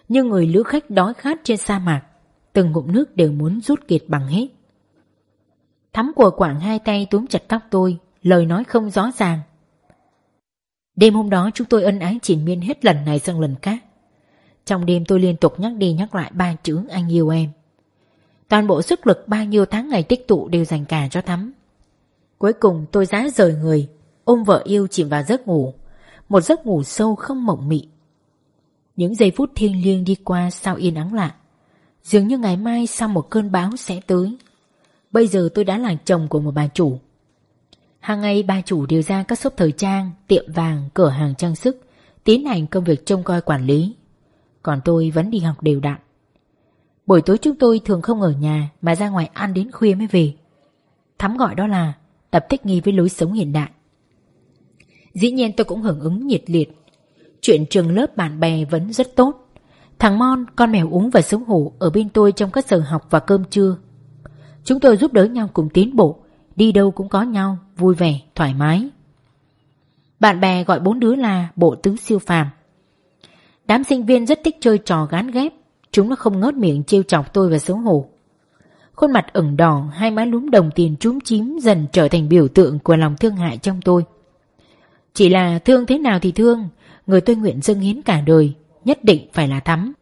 Như người lữ khách đói khát trên sa mạc, từng ngụm nước đều muốn rút kiệt bằng hết. Thắm của quảng hai tay túm chặt tóc tôi, lời nói không rõ ràng. Đêm hôm đó chúng tôi ân ái triển miên hết lần này sang lần khác. Trong đêm tôi liên tục nhắc đi nhắc lại ba chữ anh yêu em. Toàn bộ sức lực bao nhiêu tháng ngày tích tụ đều dành cả cho Thắm. Cuối cùng tôi giá rời người, ôm vợ yêu chìm vào giấc ngủ. Một giấc ngủ sâu không mộng mị. Những giây phút thiêng liêng đi qua sao yên ắng lạ. Dường như ngày mai sau một cơn bão sẽ tới. Bây giờ tôi đã là chồng của một bà chủ. Hàng ngày bà chủ đều ra các shop thời trang, tiệm vàng, cửa hàng trang sức, tiến hành công việc trông coi quản lý. Còn tôi vẫn đi học đều đặn. Buổi tối chúng tôi thường không ở nhà mà ra ngoài ăn đến khuya mới về. Thắm gọi đó là tập thích nghi với lối sống hiện đại. Dĩ nhiên tôi cũng hưởng ứng nhiệt liệt. Chuyện trường lớp bạn bè vẫn rất tốt. Thằng Mon, con mèo uống và sống hổ ở bên tôi trong các giờ học và cơm trưa. Chúng tôi giúp đỡ nhau cùng tiến bộ, đi đâu cũng có nhau, vui vẻ, thoải mái. Bạn bè gọi bốn đứa là bộ tứ siêu phàm. Đám sinh viên rất thích chơi trò gán ghép, chúng nó không ngớt miệng trêu chọc tôi và xấu hổ. Khuôn mặt ửng đỏ, hai má lúm đồng tiền trúm chím dần trở thành biểu tượng của lòng thương hại trong tôi. Chỉ là thương thế nào thì thương, người tôi nguyện dâng hiến cả đời, nhất định phải là Thắm.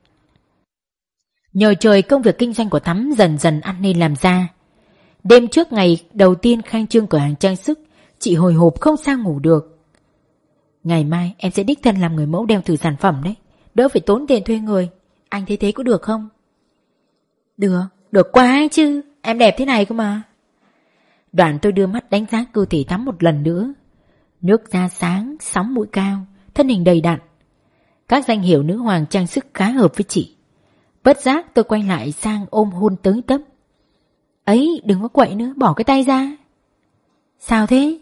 Nhờ trời công việc kinh doanh của Thắm dần dần ăn nên làm ra. Đêm trước ngày đầu tiên khai trương cửa hàng trang sức, chị hồi hộp không sao ngủ được. Ngày mai em sẽ đích thân làm người mẫu đeo thử sản phẩm đấy, đỡ phải tốn tiền thuê người. Anh thấy thế có được không? Được, được quá chứ, em đẹp thế này cơ mà. Đoạn tôi đưa mắt đánh giá cơ thể Thắm một lần nữa. Nước da sáng, sóng mũi cao, thân hình đầy đặn. Các danh hiệu nữ hoàng trang sức khá hợp với chị. Bất giác tôi quay lại sang ôm hôn tới tấp. Ấy, đừng có quậy nữa, bỏ cái tay ra. Sao thế?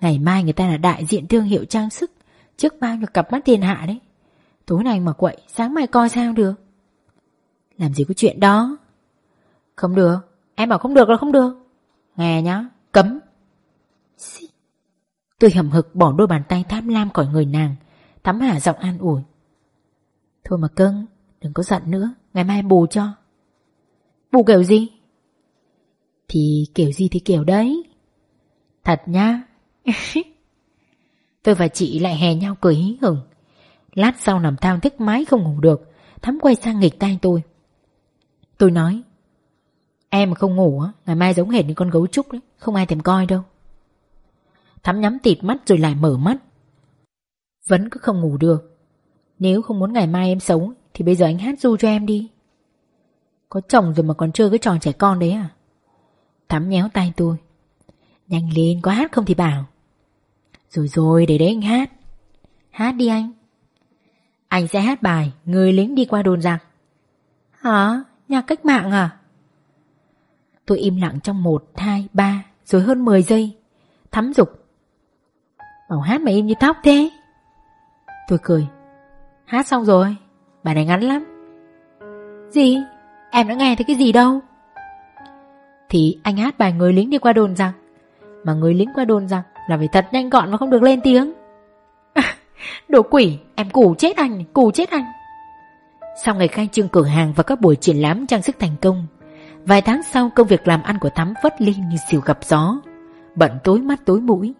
Ngày mai người ta là đại diện thương hiệu trang sức, Trước bao nhiêu cặp mắt thiên hạ đấy. Tối nay mà quậy, Sáng mai coi sao được? Làm gì có chuyện đó? Không được, Em bảo không được là không được. Nghe nhá, Cấm. Tôi hầm hực bỏ đôi bàn tay tham lam khỏi người nàng, tắm hả giọng an ủi. Thôi mà cưng, Đừng có giận nữa, Ngày mai bù cho. Bù kiểu gì? Thì kiểu gì thì kiểu đấy. Thật nhá. Tôi và chị lại hè nhau cười hí hửng. Lát sau nằm thao thức mái không ngủ được Thắm quay sang nghịch tay tôi. Tôi nói, Em mà không ngủ á, Ngày mai giống hệt như con gấu trúc đấy, Không ai thèm coi đâu. Thắm nhắm tịt mắt rồi lại mở mắt. Vẫn cứ không ngủ được. Nếu không muốn ngày mai em sống Thì bây giờ anh hát du cho em đi. Có chồng rồi mà còn chơi cái trò trẻ con đấy à? Thắm nhéo tay tôi. Nhanh lên có hát không thì bảo. Rồi rồi để đấy anh hát. Hát đi anh. Anh sẽ hát bài Người lính đi qua đồn giặc. Hả? Nhạc cách mạng à? Tôi im lặng trong một, hai, ba Rồi hơn 10 giây. Thắm dục. Bảo hát mà im như tóc thế. Tôi cười. Hát xong rồi. Bài này ngắn lắm. Gì? Em đã nghe thấy cái gì đâu? Thì anh hát bài người lính đi qua đồn rằng. Mà người lính qua đồn rằng Là phải thật nhanh gọn và không được lên tiếng. Đồ quỷ, Em củ chết anh Củ chết anh. Sau ngày khai trương cửa hàng và các buổi triển lãm trang sức thành công, Vài tháng sau công việc làm ăn của Thắm vất lên như siêu gặp gió, Bận tối mắt tối mũi.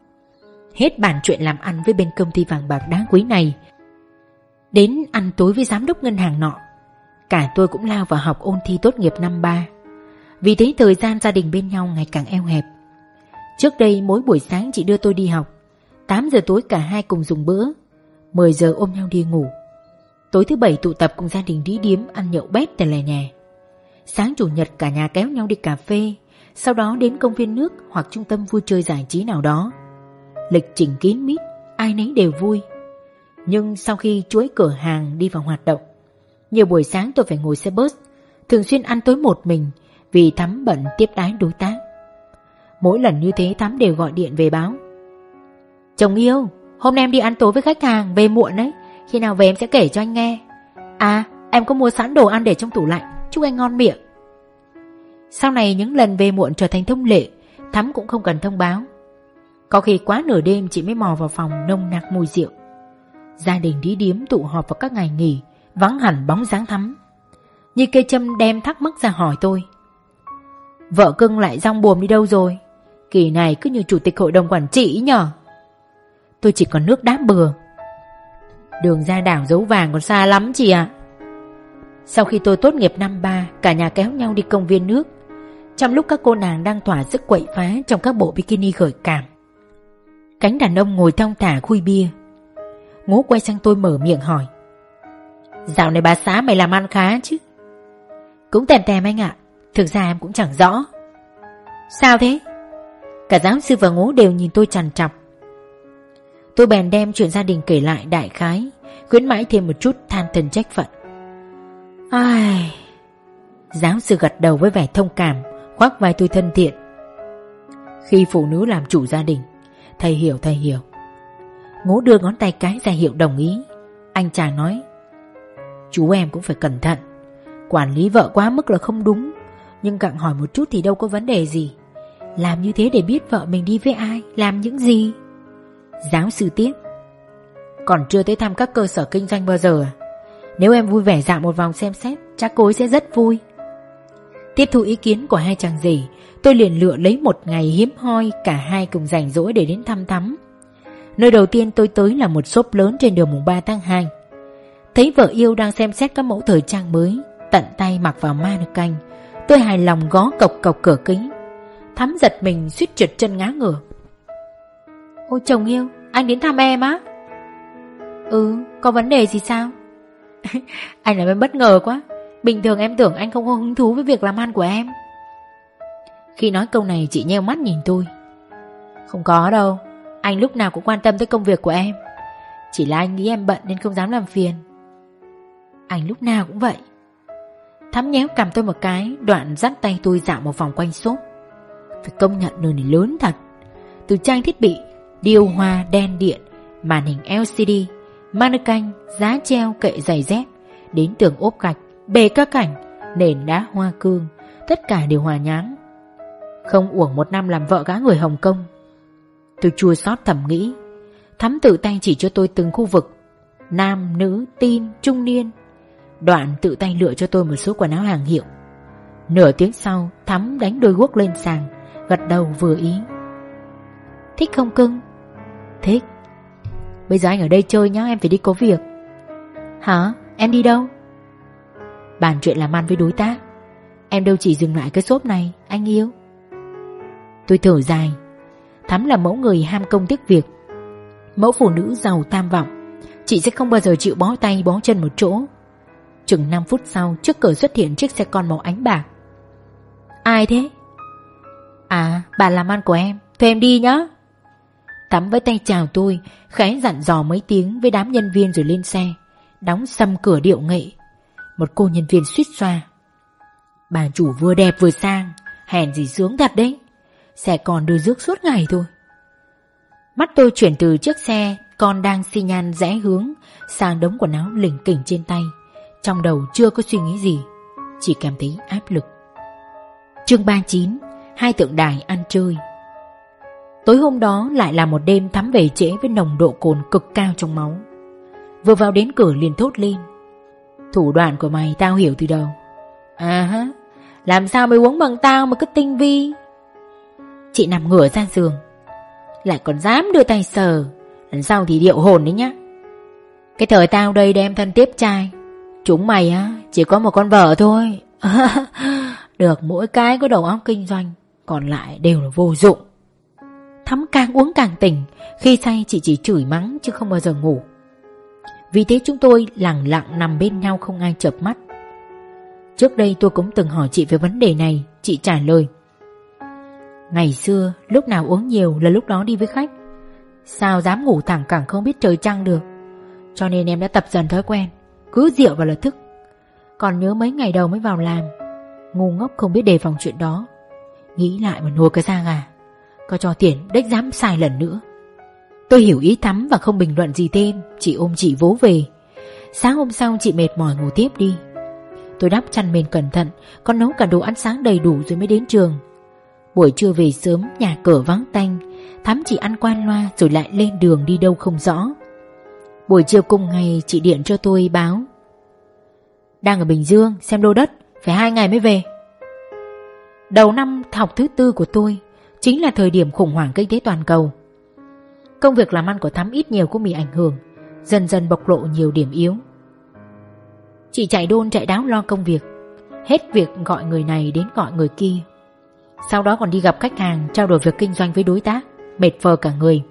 Hết bàn chuyện làm ăn với bên công ty vàng bạc đá quý này, Đến ăn tối với giám đốc ngân hàng nọ. Cả tôi cũng lao vào học ôn thi tốt nghiệp năm ba vì thế thời gian gia đình bên nhau ngày càng eo hẹp. Trước đây mỗi buổi sáng chị đưa tôi đi học 8 giờ tối cả hai cùng dùng bữa 10 giờ ôm nhau đi ngủ. Tối thứ bảy tụ tập cùng gia đình đi điếm, Ăn nhậu bét tại lè nhà. Sáng chủ nhật cả nhà kéo nhau đi cà phê, Sau đó đến công viên nước Hoặc trung tâm vui chơi giải trí nào đó. Lịch trình kín mít, Ai nấy đều vui. Nhưng sau khi chuỗi cửa hàng đi vào hoạt động, Nhiều buổi sáng tôi phải ngồi xe bus, Thường xuyên ăn tối một mình vì Thắm bận tiếp đái đối tác. Mỗi lần như thế Thắm đều gọi điện về báo. Chồng yêu, Hôm nay em đi ăn tối với khách hàng Về muộn đấy. Khi nào về em sẽ kể cho anh nghe. À em có mua sẵn đồ ăn để trong tủ lạnh Chúc anh ngon miệng. Sau này những lần về muộn trở thành thông lệ Thắm cũng không cần thông báo. Có khi quá nửa đêm chị mới mò vào phòng nông nặc mùi rượu. Gia đình đi điếm tụ họp vào các ngày nghỉ Vắng hẳn bóng dáng thắm. Như cây châm đem thắc mắc ra hỏi tôi. Vợ cưng lại rong buồm đi đâu rồi? Kỳ này cứ như chủ tịch hội đồng quản trị nhở? Tôi chỉ còn nước đáp bừa. Đường ra đảo dấu vàng còn xa lắm chị ạ. Sau khi tôi tốt nghiệp năm ba, Cả nhà kéo nhau đi công viên nước. Trong lúc các cô nàng đang thỏa sức quậy phá Trong các bộ bikini gợi cảm, Cánh đàn ông ngồi thong thả khui bia. Ngố quay sang tôi mở miệng hỏi, Dạo này bà xã mày làm ăn khá chứ? Cũng tèm tèm anh ạ. Thực ra em cũng chẳng rõ. Sao thế? Cả giáo sư và ngố đều nhìn tôi trằn trọc. Tôi bèn đem chuyện gia đình kể lại đại khái, Khuyến mãi thêm một chút than thân trách phận. Ai... Giáo sư gật đầu với vẻ thông cảm, Khoác vai tôi thân thiện. Khi phụ nữ làm chủ gia đình, Thầy hiểu thầy hiểu. Ngố đưa ngón tay cái ra hiệu đồng ý. Anh chàng nói, Chú em cũng phải cẩn thận. Quản lý vợ quá mức là không đúng. Nhưng cặng hỏi một chút thì đâu có vấn đề gì. Làm như thế để biết vợ mình đi với ai? Làm những gì? Giáo sư tiếp Còn chưa tới thăm các cơ sở kinh doanh bao giờ à? Nếu em vui vẻ dạo một vòng xem xét, Chắc cô ấy sẽ rất vui. Tiếp thu ý kiến của hai chàng rể, Tôi liền lựa lấy một ngày hiếm hoi Cả hai cùng rảnh rỗi để đến thăm thắm. Nơi đầu tiên tôi tới là một shop lớn trên đường mùng 3 tháng 2 Thấy vợ yêu đang xem xét các mẫu thời trang mới, Tận tay mặc vào mannequin. canh Tôi hài lòng gó cộc cộc cửa kính. Thắm giật mình suýt trượt chân ngá ngửa. Ôi chồng yêu Anh đến thăm em á. Ừ có vấn đề gì sao? Anh làm em bất ngờ quá. Bình thường em tưởng anh không có hứng thú với việc làm ăn của em. Khi nói câu này chị nheo mắt nhìn tôi. Không có đâu Anh lúc nào cũng quan tâm tới công việc của em. Chỉ là anh nghĩ em bận nên không dám làm phiền. Anh lúc nào cũng vậy Thắm nhéo cầm tôi một cái Đoạn dắt tay tôi dạo một vòng quanh xốp. Phải công nhận nơi này lớn thật. Từ trang thiết bị Điều hòa đen điện Màn hình LCD Mannequin Giá treo kệ giày dép Đến tường ốp gạch Bề các cảnh Nền đá hoa cương Tất cả đều hòa nháng Không uổng một năm làm vợ gã người Hồng Kông. Tôi chua xót thầm nghĩ. Thắm tự tay chỉ cho tôi từng khu vực. Nam, nữ, tin, trung niên Đoạn tự tay lựa cho tôi một số quần áo hàng hiệu. Nửa tiếng sau, Thắm đánh đôi guốc lên sàng Gật đầu vừa ý. Thích không cưng? Thích. Bây giờ anh ở đây chơi nhá, em phải đi có việc. Hả? Em đi đâu? Bàn chuyện làm ăn với đối tác. Em đâu chỉ dừng lại cái xốp này, Anh yêu. Tôi thở dài. Thắm là mẫu người ham công tiếc việc. Mẫu phụ nữ giàu tam vọng. Chị sẽ không bao giờ chịu bó tay, bó chân một chỗ. Chừng 5 phút sau, Trước cửa xuất hiện chiếc xe con màu ánh bạc. Ai thế? À bà làm ăn của em. Thuê em đi nhá. Tắm với tay chào tôi, Khẽ dặn dò mấy tiếng với đám nhân viên rồi lên xe, Đóng xăm cửa điệu nghệ. Một cô nhân viên suýt xoa. Bà chủ vừa đẹp vừa sang, Hèn gì sướng thật đấy. Xe còn đưa rước suốt ngày thôi. Mắt tôi chuyển từ chiếc xe Con đang xi nhan rẽ hướng Sang đống quần áo lỉnh kỉnh trên tay. Trong đầu chưa có suy nghĩ gì, Chỉ cảm thấy áp lực Chương 39 Hai tượng đài ăn chơi Tối hôm đó lại là một đêm thắm về trễ với nồng độ cồn cực cao trong máu. Vừa vào đến cửa liền thốt lên. Thủ đoạn của mày tao hiểu từ đầu. À hả làm sao mày uống bằng tao mà cứ tinh vi. Chị nằm ngửa ra giường. Lại còn dám đưa tay sờ. Lần sau thì điệu hồn đấy nhá. Cái thời tao đây đem thân tiếp trai. Chúng mày á, chỉ có một con vợ thôi. Được mỗi cái có đầu óc kinh doanh. Còn lại đều là vô dụng. Thắm càng uống càng tỉnh Khi say chị chỉ chửi mắng chứ không bao giờ ngủ Vì thế chúng tôi lặng lặng nằm bên nhau không ai chợp mắt Trước đây tôi cũng từng hỏi chị về vấn đề này Chị trả lời Ngày xưa lúc nào uống nhiều là lúc đó đi với khách Sao dám ngủ thẳng cẳng không biết trời trăng được Cho nên em đã tập dần thói quen cứ rượu vào là thức Còn nhớ mấy ngày đầu mới vào làm, Ngu ngốc không biết đề phòng chuyện đó. Nghĩ lại mà nua cái da gà có cho tiền đếch dám sai lần nữa. Tôi hiểu ý Thắm và không bình luận gì thêm, Chỉ ôm chị vỗ về. Sáng hôm sau chị mệt mỏi ngủ tiếp đi. Tôi đắp chăn mền cẩn thận con nấu cả đồ ăn sáng đầy đủ rồi mới đến trường. Buổi trưa về sớm, Nhà cửa vắng tanh, Thắm chỉ ăn quan loa rồi lại lên đường đi đâu không rõ. Buổi chiều cùng ngày chị điện cho tôi báo. Đang ở Bình Dương, xem đô đất, Phải hai ngày mới về. Đầu năm học thứ tư của tôi, Chính là thời điểm khủng hoảng kinh tế toàn cầu. Công việc làm ăn của Thắm ít nhiều cũng bị ảnh hưởng, Dần dần bộc lộ nhiều điểm yếu. Chị chạy đôn chạy đáo lo công việc, Hết việc gọi người này đến gọi người kia. Sau đó còn đi gặp khách hàng, Trao đổi việc kinh doanh với đối tác, Mệt phờ cả người.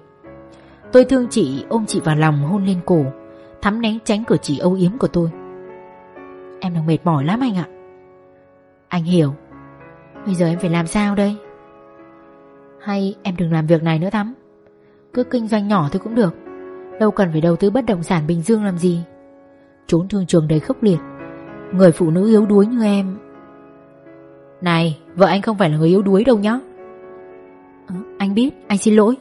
Tôi thương chị ôm chị vào lòng hôn lên cổ Thắm né tránh cử chỉ âu yếm của tôi. Em đang mệt mỏi lắm anh ạ. Anh hiểu. Bây giờ em phải làm sao đây? Hay em đừng làm việc này nữa Thắm. Cứ kinh doanh nhỏ thôi cũng được. Đâu cần phải đầu tư bất động sản Bình Dương làm gì. Trốn thương trường đầy khốc liệt. Người phụ nữ yếu đuối như em. Này vợ anh không phải là người yếu đuối đâu nhá. À, Anh biết anh xin lỗi.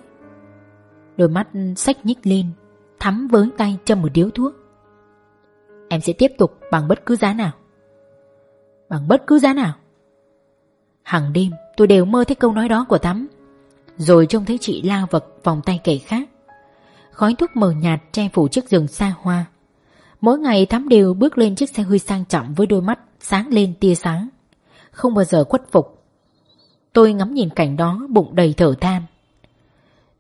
Đôi mắt sách nhích lên, Thắm với tay châm một điếu thuốc. Em sẽ tiếp tục bằng bất cứ giá nào. Bằng bất cứ giá nào. Hằng đêm, tôi đều mơ thấy câu nói đó của Thắm. Rồi trông thấy chị lao vật vòng tay kẻ khác. Khói thuốc mờ nhạt che phủ chiếc giường xa hoa. Mỗi ngày Thắm đều bước lên chiếc xe hơi sang trọng với đôi mắt sáng lên tia sáng. Không bao giờ khuất phục. Tôi ngắm nhìn cảnh đó bụng đầy thở than.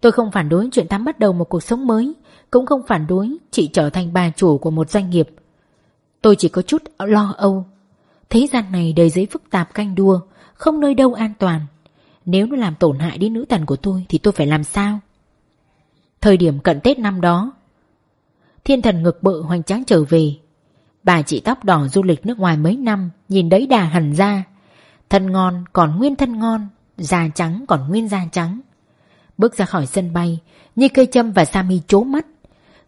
Tôi không phản đối chuyện Thắm bắt đầu một cuộc sống mới, Cũng không phản đối chị trở thành bà chủ của một doanh nghiệp. Tôi chỉ có chút lo âu. Thế gian này đầy giấy phức tạp canh đua, Không nơi đâu an toàn. Nếu nó làm tổn hại đến nữ thần của tôi Thì tôi phải làm sao? Thời điểm cận Tết năm đó, Thiên thần ngực bự hoành tráng trở về. Bà chị tóc đỏ du lịch nước ngoài mấy năm, Nhìn đấy đà hẳn ra. Thân ngon còn nguyên thân ngon, Da trắng còn nguyên da trắng. Bước ra khỏi sân bay. Như cây châm và Sammy chố mắt.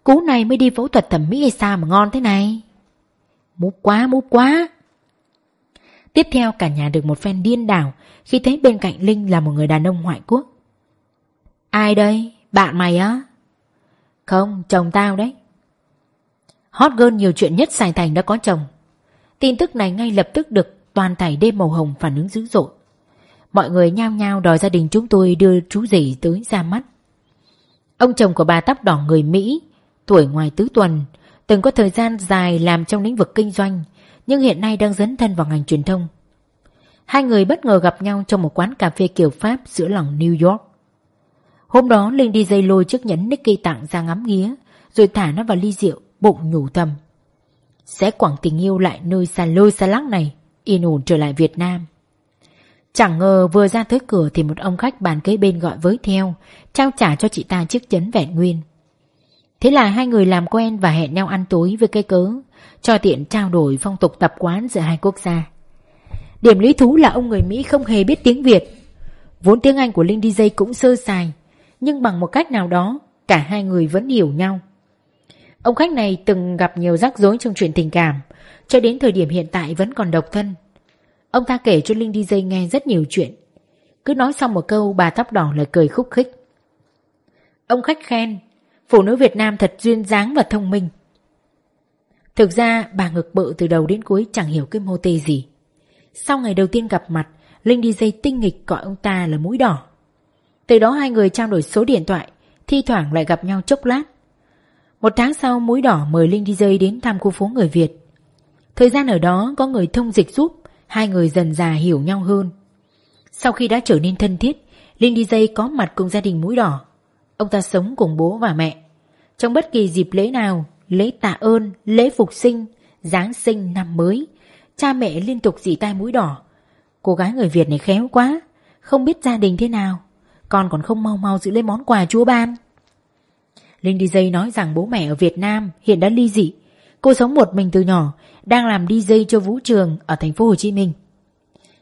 Cú này mới đi phẫu thuật thẩm mỹ hay sao mà ngon thế này? Múp quá múp quá. Tiếp theo cả nhà được một phen điên đảo Khi thấy bên cạnh Linh là một người đàn ông ngoại quốc. Ai đây? Bạn mày á? Không, chồng tao đấy. Hot girl nhiều chuyện nhất Sài Thành đã có chồng. Tin tức này ngay lập tức được toàn thảy đêm màu hồng phản ứng dữ dội. Mọi người nhao nhao đòi gia đình chúng tôi đưa chú rể tới ra mắt. Ông chồng của bà tóc đỏ người Mỹ, Tuổi ngoài tứ tuần, Từng có thời gian dài làm trong lĩnh vực kinh doanh, Nhưng hiện nay đang dấn thân vào ngành truyền thông. Hai người bất ngờ gặp nhau trong một quán cà phê kiểu Pháp giữa lòng New York. Hôm đó, Linh đi dây lôi chiếc nhẫn Nicky tặng ra ngắm nghía, Rồi thả nó vào ly rượu, Bụng nhủ thầm. Sẽ quảng tình yêu lại nơi xa lôi xa lắc này, Yên ổn trở lại Việt Nam. Chẳng ngờ vừa ra tới cửa Thì một ông khách bàn kế bên gọi với theo, Trao trả cho chị ta chiếc chấn vẹn nguyên. Thế là hai người làm quen Và hẹn nhau ăn tối với cây cớ, Cho tiện trao đổi phong tục tập quán Giữa hai quốc gia. Điểm lý thú là ông người Mỹ không hề biết tiếng Việt. Vốn tiếng Anh của Linh DJ cũng sơ sài, Nhưng bằng một cách nào đó, Cả hai người vẫn hiểu nhau. Ông khách này từng gặp nhiều rắc rối trong chuyện tình cảm, Cho đến thời điểm hiện tại vẫn còn độc thân. Ông ta kể cho Linh DJ nghe rất nhiều chuyện. Cứ nói xong một câu bà tóc đỏ lại cười khúc khích. Ông khách khen Phụ nữ Việt Nam thật duyên dáng và thông minh. Thực ra bà ngực bự từ đầu đến cuối chẳng hiểu cái mô tê gì. Sau ngày đầu tiên gặp mặt Linh DJ tinh nghịch gọi ông ta là mũi đỏ. Từ đó hai người trao đổi số điện thoại Thi thoảng lại gặp nhau chốc lát. Một tháng sau mũi đỏ mời Linh DJ đến thăm khu phố người Việt. Thời gian ở đó có người thông dịch giúp, hai người dần già hiểu nhau hơn. Sau khi đã trở nên thân thiết, Linh DJ có mặt cùng gia đình mũi đỏ. Ông ta sống cùng bố và mẹ. Trong bất kỳ dịp lễ nào, lễ tạ ơn, lễ phục sinh, Giáng sinh, năm mới, cha mẹ liên tục dì tai mũi đỏ. Cô gái người Việt này khéo quá, không biết gia đình thế nào, con còn không mau mau giữ lấy món quà chúa ban. Linh DJ nói rằng bố mẹ ở Việt Nam hiện đã ly dị. Cô sống một mình từ nhỏ, đang làm DJ cho vũ trường ở thành phố Hồ Chí Minh.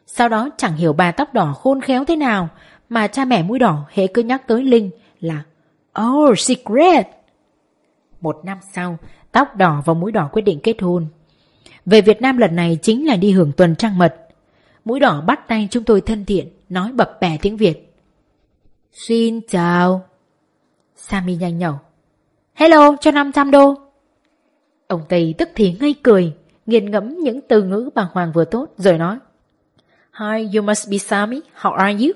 Sau đó chẳng hiểu bà tóc đỏ khôn khéo thế nào mà cha mẹ mũi đỏ hệ cứ nhắc tới Linh là Oh, secret! Một năm sau, tóc đỏ và mũi đỏ quyết định kết hôn. Về Việt Nam lần này chính là đi hưởng tuần trăng mật. Mũi đỏ bắt tay chúng tôi thân thiện, nói bập bè tiếng Việt. Xin chào. Sammy nhanh nhẩu. Hello, cho 500 đô. Ông Tây tức thì ngây cười, nghiền ngẫm những từ ngữ bà hoàng vừa tốt rồi nói. Hi, you must be Sammy. How are you?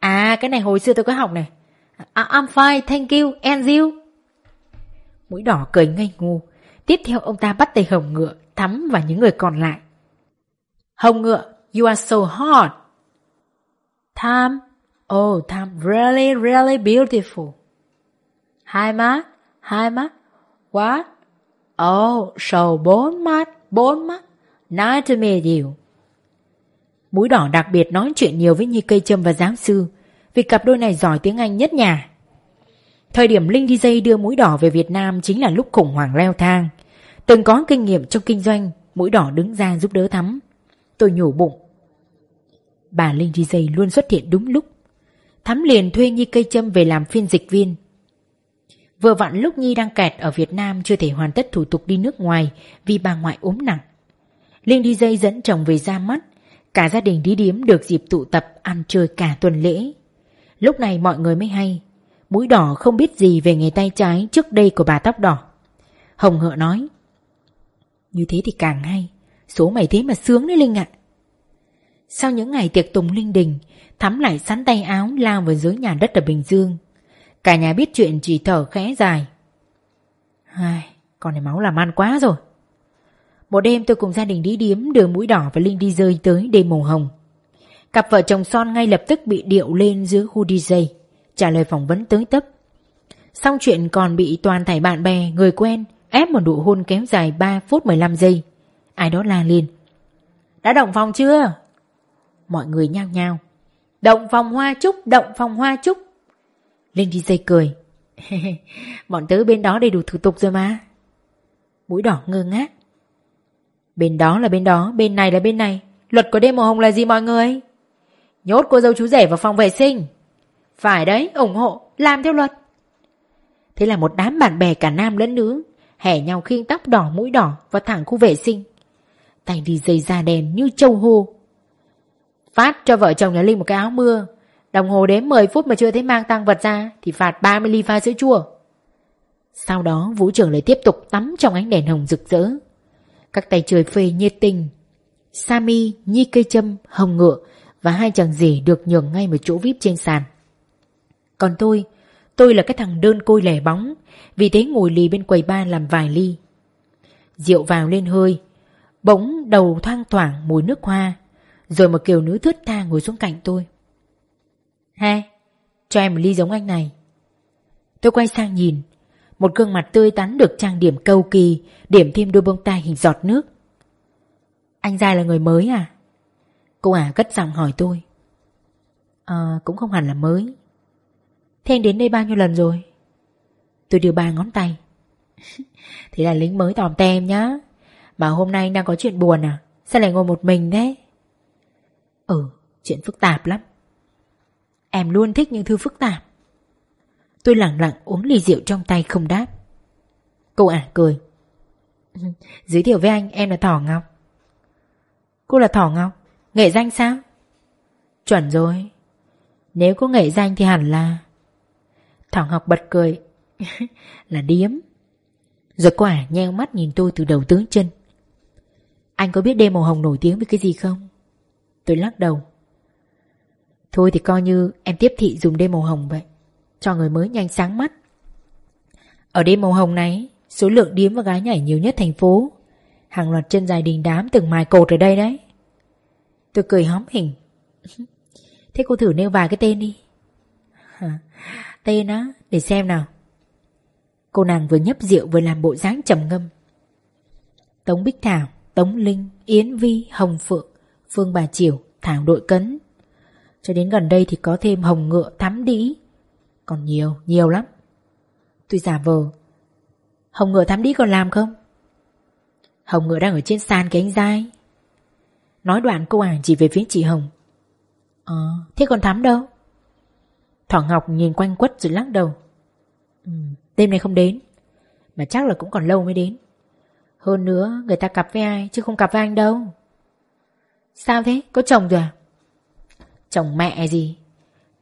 À, cái này hồi xưa tôi có học này. I I'm fine, thank you, and you? Mũi đỏ cười ngây ngu. Tiếp theo ông ta bắt tay Hồng Ngựa, Thắm và những người còn lại. Hồng Ngựa, you are so hot. Tham, oh Tham, really, really beautiful. Hai má, hai má, what? Oh, so bốn mắt, bốn mắt. Nice to meet you. Mũi đỏ đặc biệt nói chuyện nhiều với Nhi Cây Trâm và giáo sư vì cặp đôi này giỏi tiếng Anh nhất nhà. Thời điểm Linh DJ đưa mũi đỏ về Việt Nam chính là lúc khủng hoảng leo thang. Từng có kinh nghiệm trong kinh doanh, mũi đỏ đứng ra giúp đỡ thắm. Tôi nhủ bụng. Bà Linh DJ luôn xuất hiện đúng lúc. Thắm liền thuê Nhi Cây Trâm về làm phiên dịch viên. Vừa vặn lúc Nhi đang kẹt ở Việt Nam chưa thể hoàn tất thủ tục đi nước ngoài vì bà ngoại ốm nặng. Linh đi dây dẫn chồng về ra mắt, cả gia đình đi điếm được dịp tụ tập ăn chơi cả tuần lễ. Lúc này mọi người mới hay, mũi đỏ không biết gì về nghề tay trái trước đây của bà tóc đỏ. Hồng Hợ nói, như thế thì càng hay, số mày thế mà sướng đấy Linh ạ. Sau những ngày tiệc tùng linh đình, Thắm lại sắn tay áo lao vào dưới nhà đất ở Bình Dương. Cả nhà biết chuyện chỉ thở khẽ dài. Ai, con này máu làm ăn quá rồi. Một đêm tôi cùng gia đình đi điếm đường mũi đỏ và Linh đi rơi tới đêm màu hồng. Cặp vợ chồng son ngay lập tức bị điệu lên giữa khu DJ, trả lời phỏng vấn tới tấp. Xong chuyện còn bị toàn thảy bạn bè, người quen ép một nụ hôn kéo dài 3 phút 15 giây. Ai đó la lên. Đã động phòng chưa? Mọi người nhao nhao. Động phòng hoa trúc, động phòng hoa trúc. Linh DJ cười. Bọn tớ bên đó đầy đủ thủ tục rồi mà. Mũi đỏ ngơ ngác. Bên đó là bên đó, bên này là bên này. Luật của đêm màu hồng là gì mọi người? Nhốt cô dâu chú rể vào phòng vệ sinh. Phải đấy, ủng hộ, làm theo luật. Thế là một đám bạn bè cả nam lẫn nữ hẻ nhau khiêng tóc đỏ mũi đỏ vào thẳng khu vệ sinh. Tay đi dây da đèn như châu hô. Phát cho vợ chồng nhà Linh một cái áo mưa. Đồng hồ đếm 10 phút mà chưa thấy mang tăng vật ra thì phạt 30 ly pha sữa chua. Sau đó vũ trưởng lại tiếp tục tắm trong ánh đèn hồng rực rỡ. Các tay chơi phê nhiệt tình. Sami, Nhi cây châm, hồng ngựa và hai chàng rể được nhường ngay một chỗ vip trên sàn. Còn tôi, tôi là cái thằng đơn côi lẻ bóng, vì thế ngồi lì bên quầy ba làm vài ly. Rượu vào lên hơi, bỗng đầu thoang thoảng mùi nước hoa, rồi một kiều nữ thướt tha ngồi xuống cạnh tôi. Hai, cho em một ly giống anh này. Tôi quay sang nhìn, một gương mặt tươi tắn được trang điểm cầu kỳ, điểm thêm đôi bông tai hình giọt nước. Anh Giai là người mới à? Cô ả cất giọng hỏi tôi. À, cũng không hẳn là mới. Thế anh đến đây bao nhiêu lần rồi? Tôi đưa ba ngón tay. Thế là lính mới tòm tem nhá. Mà hôm nay anh đang có chuyện buồn à? Sao lại ngồi một mình thế? Ừ, chuyện phức tạp lắm. Em luôn thích những thứ phức tạp. Tôi lặng lặng uống ly rượu trong tay không đáp. Cô ả cười. Giới thiệu với anh, em là Thỏ Ngọc. Cô là Thỏ Ngọc? Nghệ danh sao? Chuẩn rồi. Nếu có nghệ danh thì hẳn là... Thỏ Ngọc bật cười. là điếm. Rồi cô ả nheo mắt nhìn tôi từ đầu tới chân. Anh có biết đêm màu hồng nổi tiếng với cái gì không? Tôi lắc đầu. Thôi thì coi như em tiếp thị dùng đêm màu hồng vậy. Cho người mới nhanh sáng mắt. Ở đêm màu hồng này, số lượng điếm và gái nhảy nhiều nhất thành phố. Hàng loạt chân dài đình đám từng mài cột ở đây đấy. Tôi cười hóm hình. Thế cô thử nêu vài cái tên đi. Hả? Tên á, để xem nào. Cô nàng vừa nhấp rượu vừa làm bộ dáng trầm ngâm. Tống Bích Thảo, Tống Linh, Yến Vi, Hồng Phượng, Phương Bà Triều, Thảo Đội Cấn. Cho đến gần đây thì có thêm Hồng Ngựa, Thắm Đĩ. Còn nhiều, nhiều lắm. Tôi giả vờ. Hồng Ngựa Thắm Đĩ còn làm không? Hồng Ngựa đang ở trên sàn cái anh dai. Nói đoạn cô ả chỉ về phía chị Hồng. Ờ, thế còn Thắm đâu? Thỏ Ngọc nhìn quanh quất rồi lắc đầu. Ừ, đêm nay không đến. Mà chắc là cũng còn lâu mới đến. Hơn nữa người ta cặp với ai chứ không cặp với anh đâu. Sao thế? Có chồng rồi à? Chồng mẹ gì?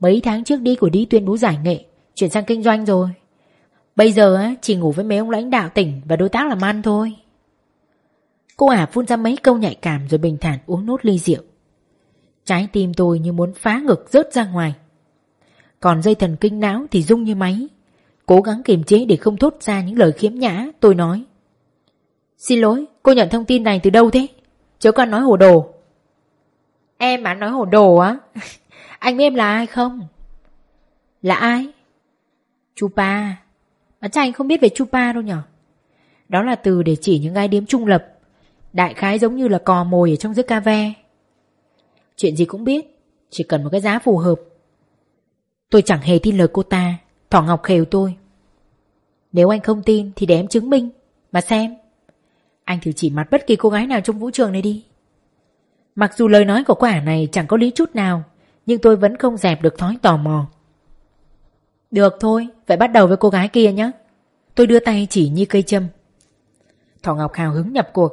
Mấy tháng trước đi của đi tuyên bố giải nghệ Chuyển sang kinh doanh rồi. Bây giờ á, chỉ ngủ với mấy ông lãnh đạo tỉnh Và đối tác làm ăn thôi. Cô ả phun ra mấy câu nhạy cảm Rồi bình thản uống nốt ly rượu. Trái tim tôi như muốn phá ngực rớt ra ngoài. Còn dây thần kinh não thì rung như máy. Cố gắng kiềm chế để không thốt ra những lời khiếm nhã Tôi nói. Xin lỗi, cô nhận thông tin này từ đâu thế? Chớ con nói hồ đồ. Em mà nói hồ đồ á, Anh biết em là ai không? Là ai? Chupa. Mà chắc anh không biết về Chupa đâu nhở? Đó là từ để chỉ những gái điếm trung lập, Đại khái giống như là cò mồi ở trong dưới ca ve. Chuyện gì cũng biết, Chỉ cần một cái giá phù hợp. Tôi chẳng hề tin lời cô ta, Thỏ Ngọc khều tôi. Nếu anh không tin thì để em chứng minh, Mà xem. Anh thử chỉ mặt bất kỳ cô gái nào trong vũ trường này đi. Mặc dù lời nói của quả này chẳng có lý chút nào Nhưng tôi vẫn không dẹp được thói tò mò. Được thôi Vậy bắt đầu với cô gái kia nhé. Tôi đưa tay chỉ Nhi cây châm Thỏ Ngọc hào hứng nhập cuộc.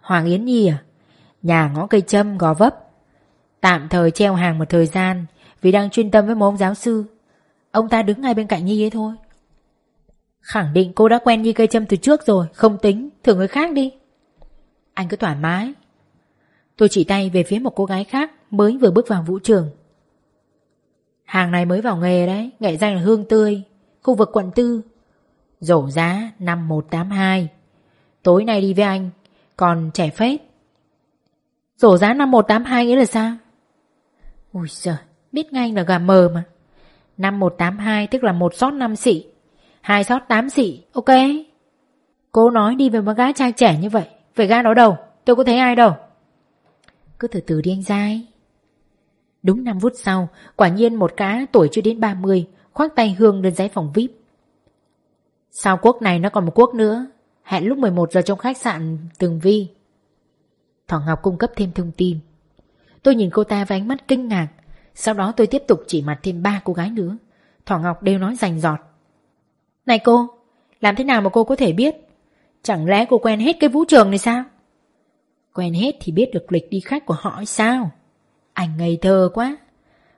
Hoàng Yến Nhi à Nhà ngõ cây châm gò vấp. Tạm thời treo hàng một thời gian Vì đang chuyên tâm với môn giáo sư. Ông ta đứng ngay bên cạnh Nhi ấy thôi. Khẳng định cô đã quen Nhi cây châm từ trước rồi Không tính, thử người khác đi. Anh cứ thoải mái. Tôi chỉ tay về phía một cô gái khác Mới vừa bước vào vũ trường. Hàng này mới vào nghề đấy Nghệ danh là Hương Tươi, Khu vực quận tư. Rổ giá 5182 Tối nay đi với anh, Còn trẻ phết. Rổ giá 5182 nghĩa là sao? Ui giời, Biết ngay là gà mờ mà. 5182 tức là một sót 5 xị, Hai sót 8 xị, Ok. Cô nói đi về một gái trai trẻ như vậy Vậy gái đó đâu? Tôi có thấy ai đâu? Cứ từ từ đi anh dai Đúng 5 phút sau, Quả nhiên một cá tuổi chưa đến 30 Khoác tay Hương lên giấy phòng VIP Sau quốc này nó còn một quốc nữa? Hẹn lúc 11 giờ trong khách sạn Tường Vi Thỏ Ngọc cung cấp thêm thông tin. Tôi nhìn cô ta với ánh mắt kinh ngạc. Sau đó tôi tiếp tục chỉ mặt thêm ba cô gái nữa. Thỏ Ngọc đều nói rành giọt Này cô, Làm thế nào mà cô có thể biết? Chẳng lẽ cô quen hết cái vũ trường này sao? Quen hết thì biết được lịch đi khách của họ hay sao? Anh ngây thơ quá.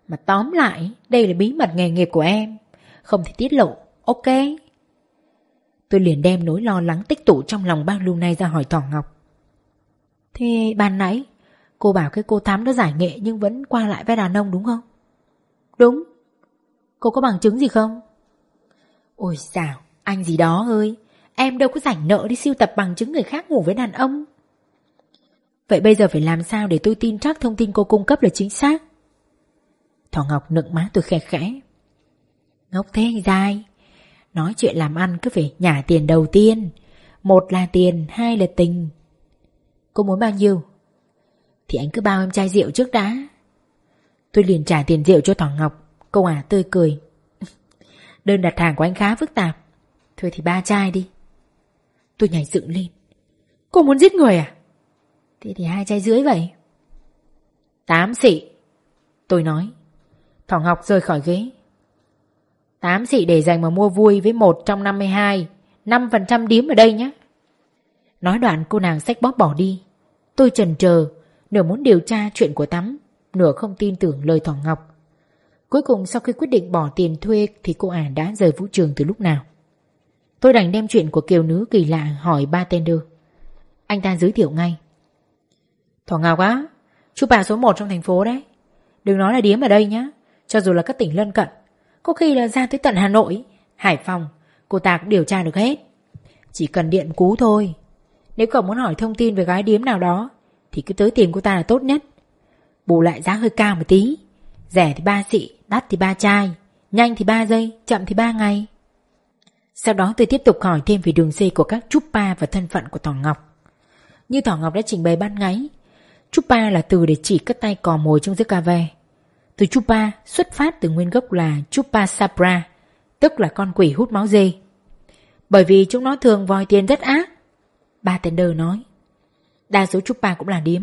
Mà tóm lại, Đây là bí mật nghề nghiệp của em. Không thể tiết lộ, Ok? Tôi liền đem nỗi lo lắng tích tụ trong lòng bao lâu nay ra hỏi Thỏ Ngọc. Thế ban nãy, Cô bảo cái cô thám đó giải nghệ Nhưng vẫn qua lại với đàn ông đúng không? Đúng. Cô có bằng chứng gì không? Ôi dào, Anh gì đó ơi. Em đâu có rảnh nợ đi siêu tập bằng chứng người khác ngủ với đàn ông. Vậy bây giờ phải làm sao để tôi tin chắc thông tin cô cung cấp là chính xác? Thỏ Ngọc nựng má tôi khẽ khẽ. Ngốc thế anh dai. Nói chuyện làm ăn cứ phải nhả tiền đầu tiên. Một là tiền, hai là tình. Cô muốn bao nhiêu? Thì anh cứ bao em chai rượu trước đã. Tôi liền trả tiền rượu cho Thỏ Ngọc. Cô ả tươi cười. Đơn đặt hàng của anh khá phức tạp. Thôi thì ba chai đi. Tôi nhảy dựng lên. Cô muốn giết người à? Thế thì hai chai rưỡi vậy. Tám xị. Tôi nói. Thỏ Ngọc rời khỏi ghế. Tám xị để dành mà mua vui với một trong 52 5% điếm ở đây nhé. Nói đoạn cô nàng sách bóp bỏ đi. Tôi trần chờ, Nửa muốn điều tra chuyện của Tắm, Nửa không tin tưởng lời Thỏ Ngọc. Cuối cùng sau khi quyết định bỏ tiền thuê Thì cô ả đã rời vũ trường từ lúc nào. Tôi đành đem chuyện của kiều nữ kỳ lạ hỏi ba Anh ta giới thiệu ngay. Thỏ ngào quá. Chú bà số 1 trong thành phố đấy. Đừng nói là điếm ở đây nhá. Cho dù là các tỉnh lân cận Có khi là ra tới tận Hà Nội Hải Phòng Cô ta cũng điều tra được hết. Chỉ cần điện cú thôi. Nếu cậu muốn hỏi thông tin về gái điếm nào đó Thì cứ tới tìm cô ta là tốt nhất. Bù lại giá hơi cao một tí. Rẻ thì ba xị, đắt thì ba chai Nhanh thì ba giây, chậm thì ba ngày. Sau đó tôi tiếp tục hỏi thêm về đường dây của các chupa pa và thân phận của Thỏ Ngọc. Như Thỏ Ngọc đã trình bày ban ngáy Chupa là từ để chỉ cất tay cò mồi trong giới cà ve. Từ Chupa xuất phát từ nguyên gốc là Chupa Sapra, tức là con quỷ hút máu dê. Bởi vì chúng nó thường vòi tiền rất ác. Ba Tender nói. Đa số Chupa cũng là điếm.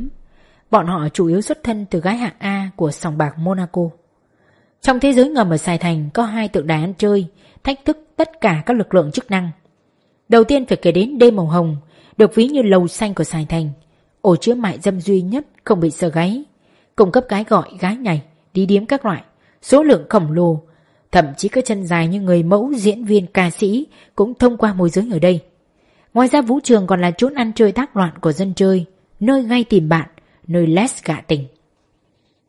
Bọn họ chủ yếu xuất thân từ gái hạng A của sòng bạc Monaco. Trong thế giới ngầm ở Sài Thành có hai tượng đài ăn chơi, thách thức tất cả các lực lượng chức năng. Đầu tiên phải kể đến đêm màu hồng, được ví như lầu xanh của Sài Thành, ổ chứa mại dâm duy nhất không bị sờ gáy, cung cấp cái gọi gái nhảy, đi điếm các loại, số lượng khổng lồ, Thậm chí các chân dài như người mẫu diễn viên ca sĩ cũng thông qua môi giới ở đây. Ngoài ra vũ trường còn là chốn ăn chơi tác loạn của dân chơi, nơi ngay tìm bạn, nơi les gạ tình.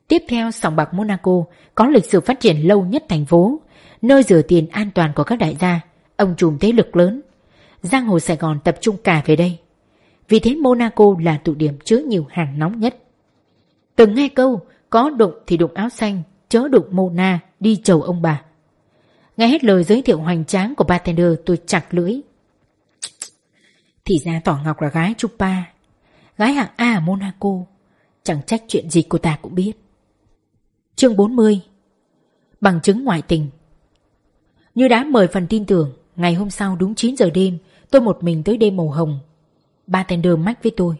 Tiếp theo sòng bạc Monaco có lịch sử phát triển lâu nhất thành phố, nơi rửa tiền an toàn của các đại gia, ông trùm thế lực lớn. Giang hồ Sài Gòn tập trung cả về đây. Vì thế Monaco là tụ điểm chứa nhiều hàng nóng nhất. Từng nghe câu, có đụng thì đụng áo xanh, chớ đụng Mona, đi chầu ông bà. Nghe hết lời giới thiệu hoành tráng của bartender tôi chặt lưỡi. Thì ra Tỏ Ngọc là gái Chupa, gái hạng A ở Monaco. Chẳng trách chuyện gì cô ta cũng biết. Chương 40 Bằng chứng ngoại tình Như đã mời phần tin tưởng, ngày hôm sau đúng 9 giờ đêm, tôi một mình tới đêm màu hồng ba tên đường mách với tôi.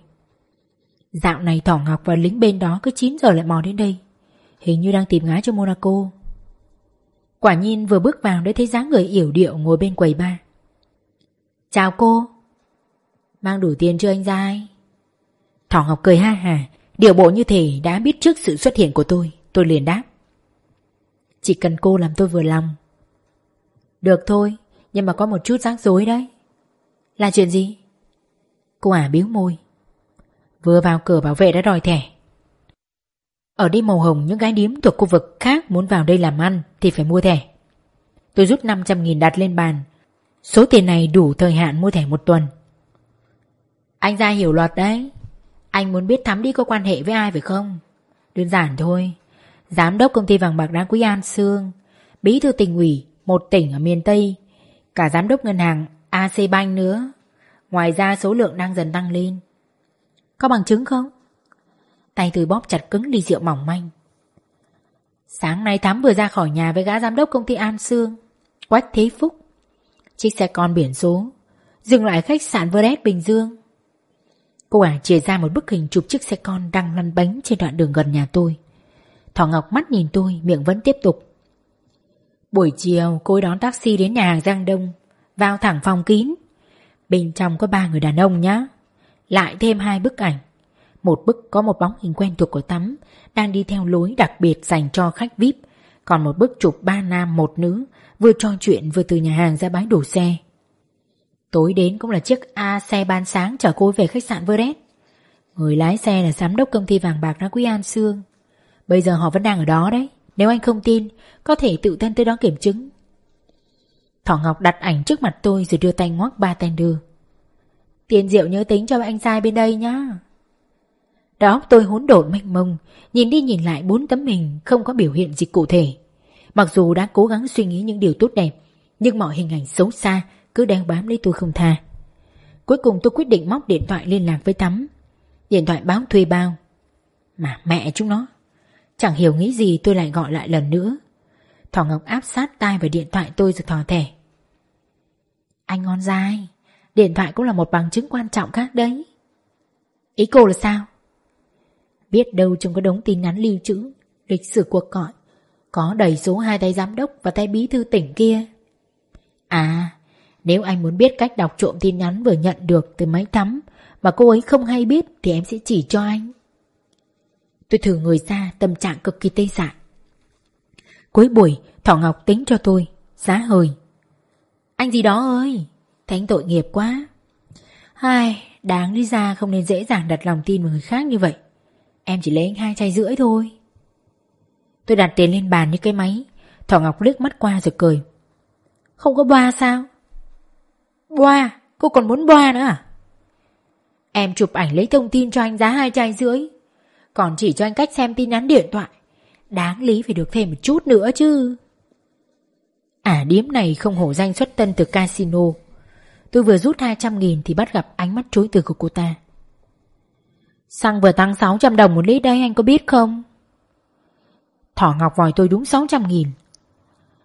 Dạo này Thỏ Ngọc và lính bên đó cứ 9 giờ lại mò đến đây. Hình như đang tìm gái cho Monaco. Quả nhiên vừa bước vào đã thấy dáng người yểu điệu ngồi bên quầy ba. Chào cô. Mang đủ tiền chưa anh dai? Thỏ Ngọc cười ha hà, điều bộ như thể đã biết trước sự xuất hiện của tôi. Tôi liền đáp. Chỉ cần cô làm tôi vừa lòng. Được thôi, nhưng mà có một chút rắc rối đấy. Là chuyện gì? Cô ả biếu môi. Vừa vào cửa bảo vệ đã đòi thẻ. Ở đi màu hồng những gái điếm thuộc khu vực khác muốn vào đây làm ăn thì phải mua thẻ. Tôi rút 500.000 đặt lên bàn. Số tiền này đủ thời hạn mua thẻ một tuần. Anh ra hiểu luật đấy. Anh muốn biết Thắm đi có quan hệ với ai phải không? Đơn giản thôi. Giám đốc công ty vàng bạc đá Quý An Sương, bí thư tỉnh ủy, một tỉnh ở miền Tây, cả giám đốc ngân hàng AC Bank nữa. Ngoài ra số lượng đang dần tăng lên. Có bằng chứng không? Tay tôi bóp chặt cứng ly rượu mỏng manh. Sáng nay thám vừa ra khỏi nhà với gã giám đốc công ty An Sương, Quách Thế Phúc. Chiếc xe con biển số, dừng lại khách sạn Verdet Bình Dương. Cô à, ả chia ra một bức hình chụp chiếc xe con đang lăn bánh trên đoạn đường gần nhà tôi. Thỏ Ngọc mắt nhìn tôi, miệng vẫn tiếp tục. Buổi chiều cô đón taxi đến nhà hàng Giang Đông, vào thẳng phòng kín. Bên trong có ba người đàn ông nhá. Lại thêm hai bức ảnh. Một bức có một bóng hình quen thuộc của Tắm đang đi theo lối đặc biệt dành cho khách VIP. Còn một bức chụp ba nam một nữ vừa trò chuyện vừa từ nhà hàng ra bãi đổ xe. Tối đến cũng là chiếc A xe ban sáng chở cô về khách sạn Verdet. Người lái xe là giám đốc công ty vàng bạc đá Quý An Sương. Bây giờ họ vẫn đang ở đó đấy. Nếu anh không tin, có thể tự thân tới đó kiểm chứng. Thỏ Ngọc đặt ảnh trước mặt tôi rồi đưa tay ngoắc ba tay đưa. Tiền rượu nhớ tính cho anh trai bên đây nhá. Đó tôi hỗn độn mênh mông, nhìn đi nhìn lại bốn tấm hình không có biểu hiện gì cụ thể. Mặc dù đã cố gắng suy nghĩ những điều tốt đẹp, nhưng mọi hình ảnh xấu xa cứ đang bám lấy tôi không tha. Cuối cùng tôi quyết định móc điện thoại liên lạc với Tắm. Điện thoại báo thuê bao. Mà mẹ chúng nó. Chẳng hiểu nghĩ gì tôi lại gọi lại lần nữa. Thỏ Ngọc áp sát tai vào điện thoại tôi rồi thò thẻ. Anh ngon dai. Điện thoại cũng là một bằng chứng quan trọng khác đấy. Ý cô là sao? Biết đâu trong có đống tin nhắn lưu trữ, lịch sử cuộc gọi, có đầy số hai tay giám đốc và tay bí thư tỉnh kia. À, nếu anh muốn biết cách đọc trộm tin nhắn vừa nhận được từ máy tắm mà cô ấy không hay biết thì em sẽ chỉ cho anh. Tôi thử người ra tâm trạng cực kỳ tê dại. Cuối buổi, Thỏ Ngọc tính cho tôi, giá hời. Anh gì đó ơi, thánh tội nghiệp quá. ai đáng lý ra không nên dễ dàng đặt lòng tin vào người khác như vậy. Em chỉ lấy anh hai chai rưỡi thôi. Tôi đặt tiền lên bàn như cái máy, Thỏ Ngọc liếc mắt qua rồi cười. Không có boa sao? Boa? Cô còn muốn boa nữa à? Em chụp ảnh lấy thông tin cho anh giá hai chai rưỡi. Còn chỉ cho anh cách xem tin nhắn điện thoại Đáng lý phải được thêm một chút nữa chứ Ả điếm này không hổ danh xuất tân từ casino. Tôi vừa rút 200 nghìn Thì bắt gặp ánh mắt chối từ của cô ta. Xăng vừa tăng 600 đồng một lít đấy anh có biết không? Thỏ ngọc vòi tôi đúng 600 nghìn.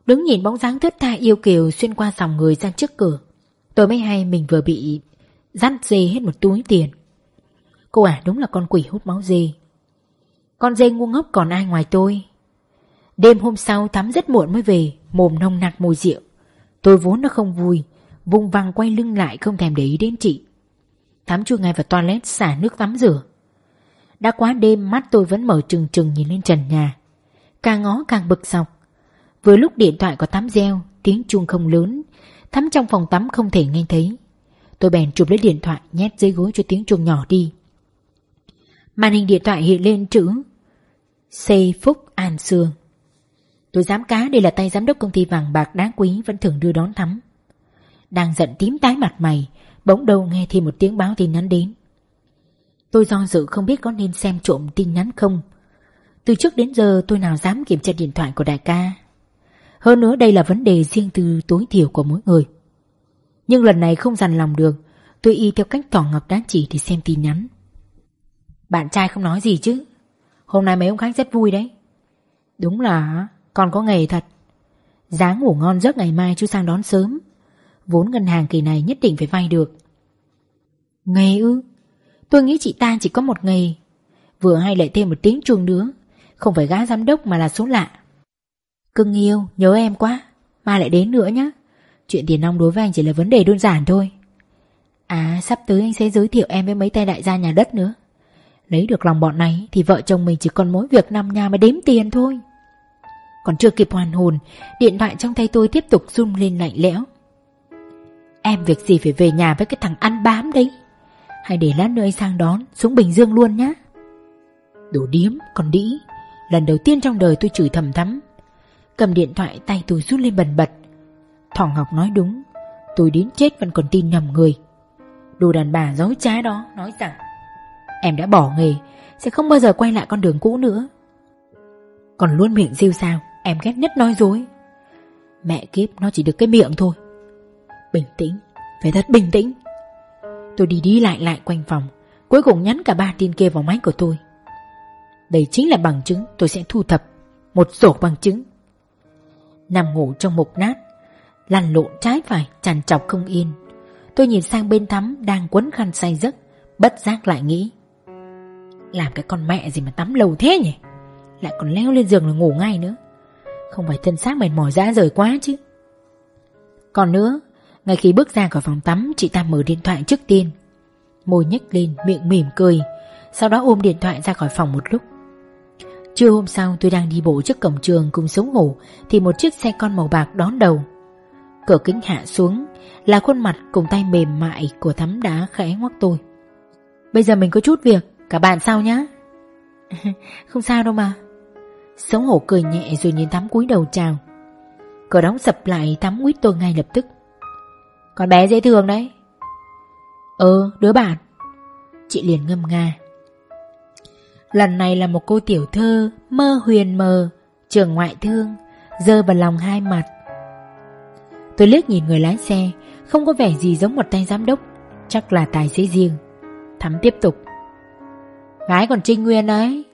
Đứng nhìn bóng dáng thướt tha yêu kiều Xuyên qua dòng người ra trước cửa. Tôi mới hay mình vừa bị Dắt dê hết một túi tiền. Cô ả đúng là con quỷ hút máu dê. Con dê ngu ngốc còn ai ngoài tôi Đêm hôm sau tắm rất muộn mới về, Mồm nông nặc mùi rượu. Tôi vốn nó không vui, Vùng vằng quay lưng lại không thèm để ý đến chị. Thắm chui ngay vào toilet xả nước tắm rửa. Đã quá đêm, mắt tôi vẫn mở trừng trừng nhìn lên trần nhà. Càng ngó càng bực dọc. Vừa lúc điện thoại có tắm reo, Tiếng chuông không lớn, Thắm trong phòng tắm không thể nghe thấy. Tôi bèn chụp lấy điện thoại, nhét dưới gối cho tiếng chuông nhỏ đi. Màn hình điện thoại hiện lên chữ C Phúc An Sương. Tôi dám cá đây là tay giám đốc công ty vàng bạc đáng quý Vẫn thường đưa đón Thắm. Đang giận tím tái mặt mày, Bỗng đâu nghe thêm một tiếng báo tin nhắn đến. Tôi do dự không biết có nên xem trộm tin nhắn không. Từ trước đến giờ tôi nào dám kiểm tra điện thoại của đại ca. Hơn nữa đây là vấn đề riêng tư tối thiểu của mỗi người. Nhưng lần này không dằn lòng được, Tôi y theo cách tỏ ngọc đã chỉ để xem tin nhắn. Bạn trai không nói gì chứ? Hôm nay mấy ông khách rất vui đấy. Đúng là con có nghề thật. Dáng ngủ ngon giấc ngày mai chú sang đón sớm. Vốn ngân hàng kỳ này nhất định phải vay được. Nghề ư? Tôi nghĩ chị ta chỉ có một nghề. Vừa hay lại thêm một tiếng chuông nữa. Không phải gã giám đốc mà là số lạ. Cưng yêu, nhớ em quá. Mai lại đến nữa nhé Chuyện tiền nong đối với anh chỉ là vấn đề đơn giản thôi. À sắp tới anh sẽ giới thiệu em với mấy tay đại gia nhà đất nữa. Lấy được lòng bọn này Thì vợ chồng mình chỉ còn mỗi việc nằm nhà mà đếm tiền thôi. Còn chưa kịp hoàn hồn, Điện thoại trong tay tôi tiếp tục rung lên lạnh lẽo. Em việc gì phải về nhà với cái thằng ăn bám đấy? Hãy để lát nữa anh sang đón, Xuống Bình Dương luôn nhá. Đồ điếm còn đĩ. Lần đầu tiên trong đời tôi chửi thầm thắm. Cầm điện thoại, tay tôi rút lên bần bật. Thỏ Ngọc nói đúng, Tôi đến chết vẫn còn tin nhầm người. Đồ đàn bà dối trá đó nói rằng, Em đã bỏ nghề, Sẽ không bao giờ quay lại con đường cũ nữa. Còn luôn miệng rêu sao. Em ghét nhất nói dối. Mẹ kiếp, nó chỉ được cái miệng thôi. Bình tĩnh, Phải thật bình tĩnh. Tôi đi đi lại lại quanh phòng, Cuối cùng nhắn cả ba tin kia vào máy của tôi. Đây chính là bằng chứng, tôi sẽ thu thập Một sổ bằng chứng. Nằm ngủ trong mục nát, Lăn lộn trái phải tràn trọc không yên. Tôi nhìn sang bên thắm Đang quấn khăn say giấc, Bất giác lại nghĩ, Làm cái con mẹ gì mà tắm lâu thế nhỉ? Lại còn leo lên giường là ngủ ngay nữa. Không phải thân xác mệt mỏi dã rời quá chứ. Còn nữa, ngay khi bước ra khỏi phòng tắm, Chị ta mở điện thoại trước tiên. Môi nhếch lên, miệng mỉm cười, Sau đó ôm điện thoại ra khỏi phòng một lúc. Trưa hôm sau, tôi đang đi bộ trước cổng trường cùng sống hổ Thì một chiếc xe con màu bạc đón đầu. Cửa kính hạ xuống, Là khuôn mặt cùng tay mềm mại của thắm đá khẽ ngoắc tôi. Bây giờ mình có chút việc, Cả bạn sao nhá. Không sao đâu mà. Sống hổ cười nhẹ rồi nhìn thắm cúi đầu chào. Cửa đóng sập lại thắm quýt tôi ngay lập tức. Con bé dễ thương đấy. Ừ đứa bạn. Chị liền ngâm nga. Lần này là một cô tiểu thơ Mơ huyền mờ Trường ngoại thương Dơ vào lòng hai mặt. Tôi liếc nhìn người lái xe Không có vẻ gì giống một tay giám đốc Chắc là tài xế riêng. Thắm tiếp tục. Gái còn trinh nguyên đấy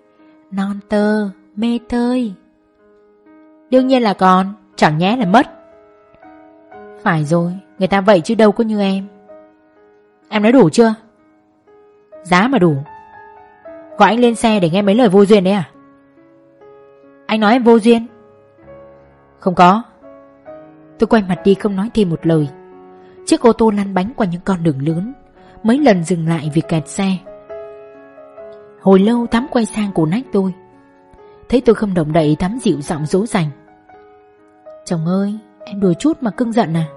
Non tơ, mê tơi. Đương nhiên là còn, Chẳng nhẽ là mất. Phải rồi, Người ta vậy chứ đâu có như em. Em nói đủ chưa? Giá mà đủ. Gọi anh lên xe để nghe mấy lời vô duyên đấy à? Anh nói em vô duyên. Không có. Tôi quay mặt đi không nói thêm một lời. Chiếc ô tô lăn bánh qua những con đường lớn, Mấy lần dừng lại vì kẹt xe. Hồi lâu Thắm quay sang cổ nách tôi Thấy tôi không động đậy Thắm dịu giọng dỗ dành. Chồng ơi Em đùa chút mà cưng giận à?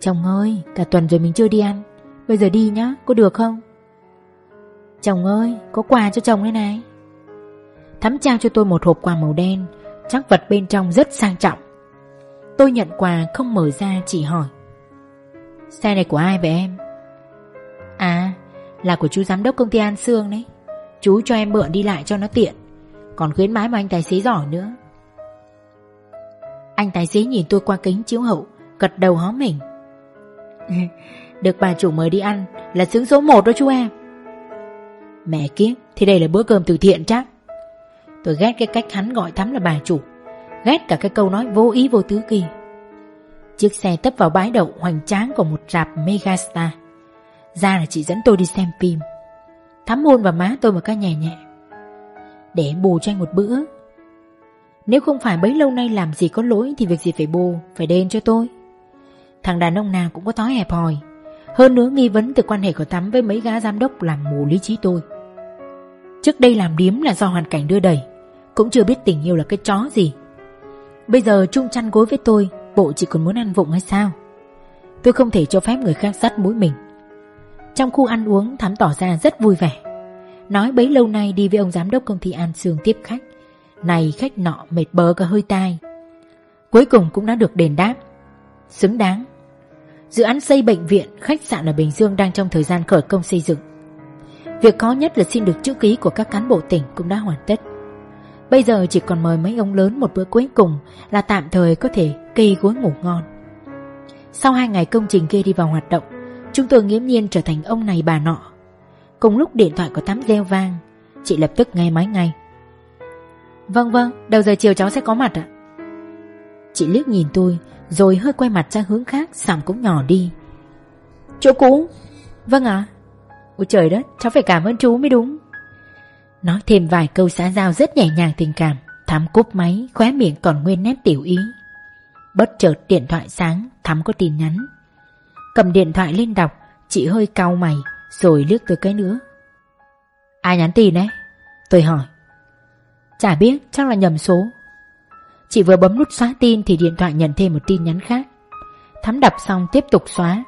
Chồng ơi, cả tuần rồi mình chưa đi ăn. Bây giờ đi nhá, có được không? Chồng ơi, có quà cho chồng đây này. Thắm trao cho tôi một hộp quà màu đen Chắc vật bên trong rất sang trọng. Tôi nhận quà không mở ra chỉ hỏi. Xe này của ai vậy em? À, là của chú giám đốc công ty An Sương đấy. Chú cho em mượn đi lại cho nó tiện. Còn khuyến mãi mà anh tài xế giỏi nữa. Anh tài xế nhìn tôi qua kính chiếu hậu, Gật đầu hó mình. Được bà chủ mời đi ăn, Là xứng số một đó chú em. Mẹ kiếp, Thì đây là bữa cơm từ thiện chắc. Tôi ghét cái cách hắn gọi Thắm là bà chủ, Ghét cả cái câu nói vô ý vô tứ kỳ Chiếc xe tấp vào bãi đậu hoành tráng của một rạp Megastar. Ra là chị dẫn tôi đi xem phim. Thắm hôn vào má tôi một cái nhẹ nhẹ. Để bù cho anh một bữa. Nếu không phải bấy lâu nay làm gì có lỗi Thì việc gì phải bù, Phải đền cho tôi. Thằng đàn ông nào cũng có thói hẹp hòi. Hơn nữa nghi vấn từ quan hệ của Tắm với mấy gã giám đốc làm mù lý trí tôi. Trước đây làm điếm là do hoàn cảnh đưa đẩy, Cũng chưa biết tình yêu là cái chó gì. Bây giờ chung chăn gối với tôi, Bộ chỉ còn muốn ăn vụng hay sao? Tôi không thể cho phép người khác dắt mũi mình. Trong khu ăn uống, Thắm tỏ ra rất vui vẻ. Nói bấy lâu nay đi với ông giám đốc công ty An Sương tiếp khách. Này khách nọ mệt bờ cả hơi tai. Cuối cùng cũng đã được đền đáp. Xứng đáng. Dự án xây bệnh viện, khách sạn ở Bình Dương đang trong thời gian khởi công xây dựng. Việc khó nhất là xin được chữ ký của các cán bộ tỉnh cũng đã hoàn tất. Bây giờ chỉ còn mời mấy ông lớn một bữa cuối cùng là tạm thời có thể cây gối ngủ ngon. Sau hai ngày công trình kia đi vào hoạt động, chúng tôi nghiễm nhiên trở thành ông này bà nọ. Cùng lúc điện thoại của Tám reo vang, chị lập tức nghe máy ngay. Vâng vâng, đầu giờ chiều cháu sẽ có mặt ạ. Chị liếc nhìn tôi, rồi hơi quay mặt ra hướng khác, sàm cũng nhỏ đi. Chỗ cũ? Vâng ạ. À? Ôi trời đất, cháu phải cảm ơn chú mới đúng. Nói thêm vài câu xã giao rất nhẹ nhàng tình cảm Thắm cúp máy khóe miệng còn nguyên nét tiểu ý Bất chợt điện thoại sáng Thắm có tin nhắn Cầm điện thoại lên đọc Chị hơi cau mày rồi liếc tới cái nữa. Ai nhắn tin đấy Tôi hỏi. Chả biết, chắc là nhầm số. Chị vừa bấm nút xóa tin Thì điện thoại nhận thêm một tin nhắn khác. Thắm đập xong tiếp tục xóa.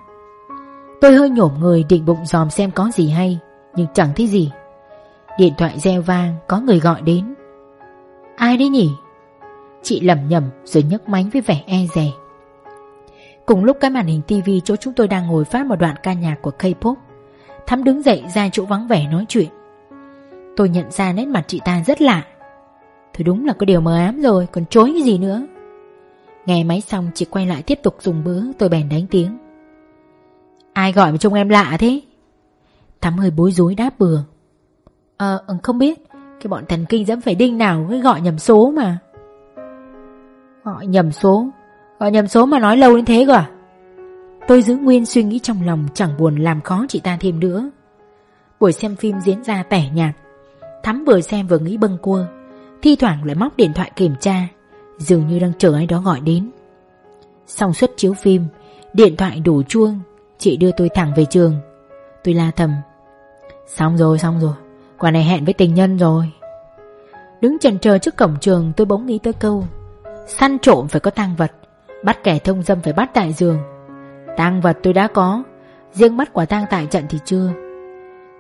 Tôi hơi nhổm người định bụng dòm xem có gì hay, Nhưng chẳng thấy gì. Điện thoại reo vang, có người gọi đến. Ai đấy nhỉ? Chị lầm nhầm rồi nhấc máy với vẻ e dè. Cùng lúc cái màn hình tivi chỗ chúng tôi đang ngồi phát một đoạn ca nhạc của K-pop. Thắm đứng dậy ra chỗ vắng vẻ nói chuyện. Tôi nhận ra nét mặt chị ta rất lạ. Thôi đúng là có điều mờ ám rồi, Còn chối cái gì nữa? Nghe máy xong, chị quay lại tiếp tục dùng bữa, Tôi bèn đánh tiếng. Ai gọi mà trông em lạ thế? Thắm hơi bối rối đáp bừa. Ờ ừ, không biết. Cái bọn thần kinh dẫm phải đinh nào cái gọi nhầm số mà. Gọi nhầm số? Gọi nhầm số mà nói lâu đến thế cơ à? Tôi giữ nguyên suy nghĩ trong lòng, Chẳng buồn làm khó chị ta thêm nữa. Buổi xem phim diễn ra tẻ nhạt. Thắm vừa xem vừa nghĩ bâng cua Thi thoảng lại móc điện thoại kiểm tra. Dường như đang chờ ai đó gọi đến. Xong suất chiếu phim, Điện thoại đổ chuông. Chị đưa tôi thẳng về trường. Tôi la thầm. Xong rồi xong rồi. Quả này hẹn với tình nhân rồi. Đứng chần chờ trước cổng trường, tôi bỗng nghĩ tới câu. Săn trộm phải có tang vật, Bắt kẻ thông dâm phải bắt tại giường tang vật tôi đã có. Riêng mắt quả tang tại trận thì chưa.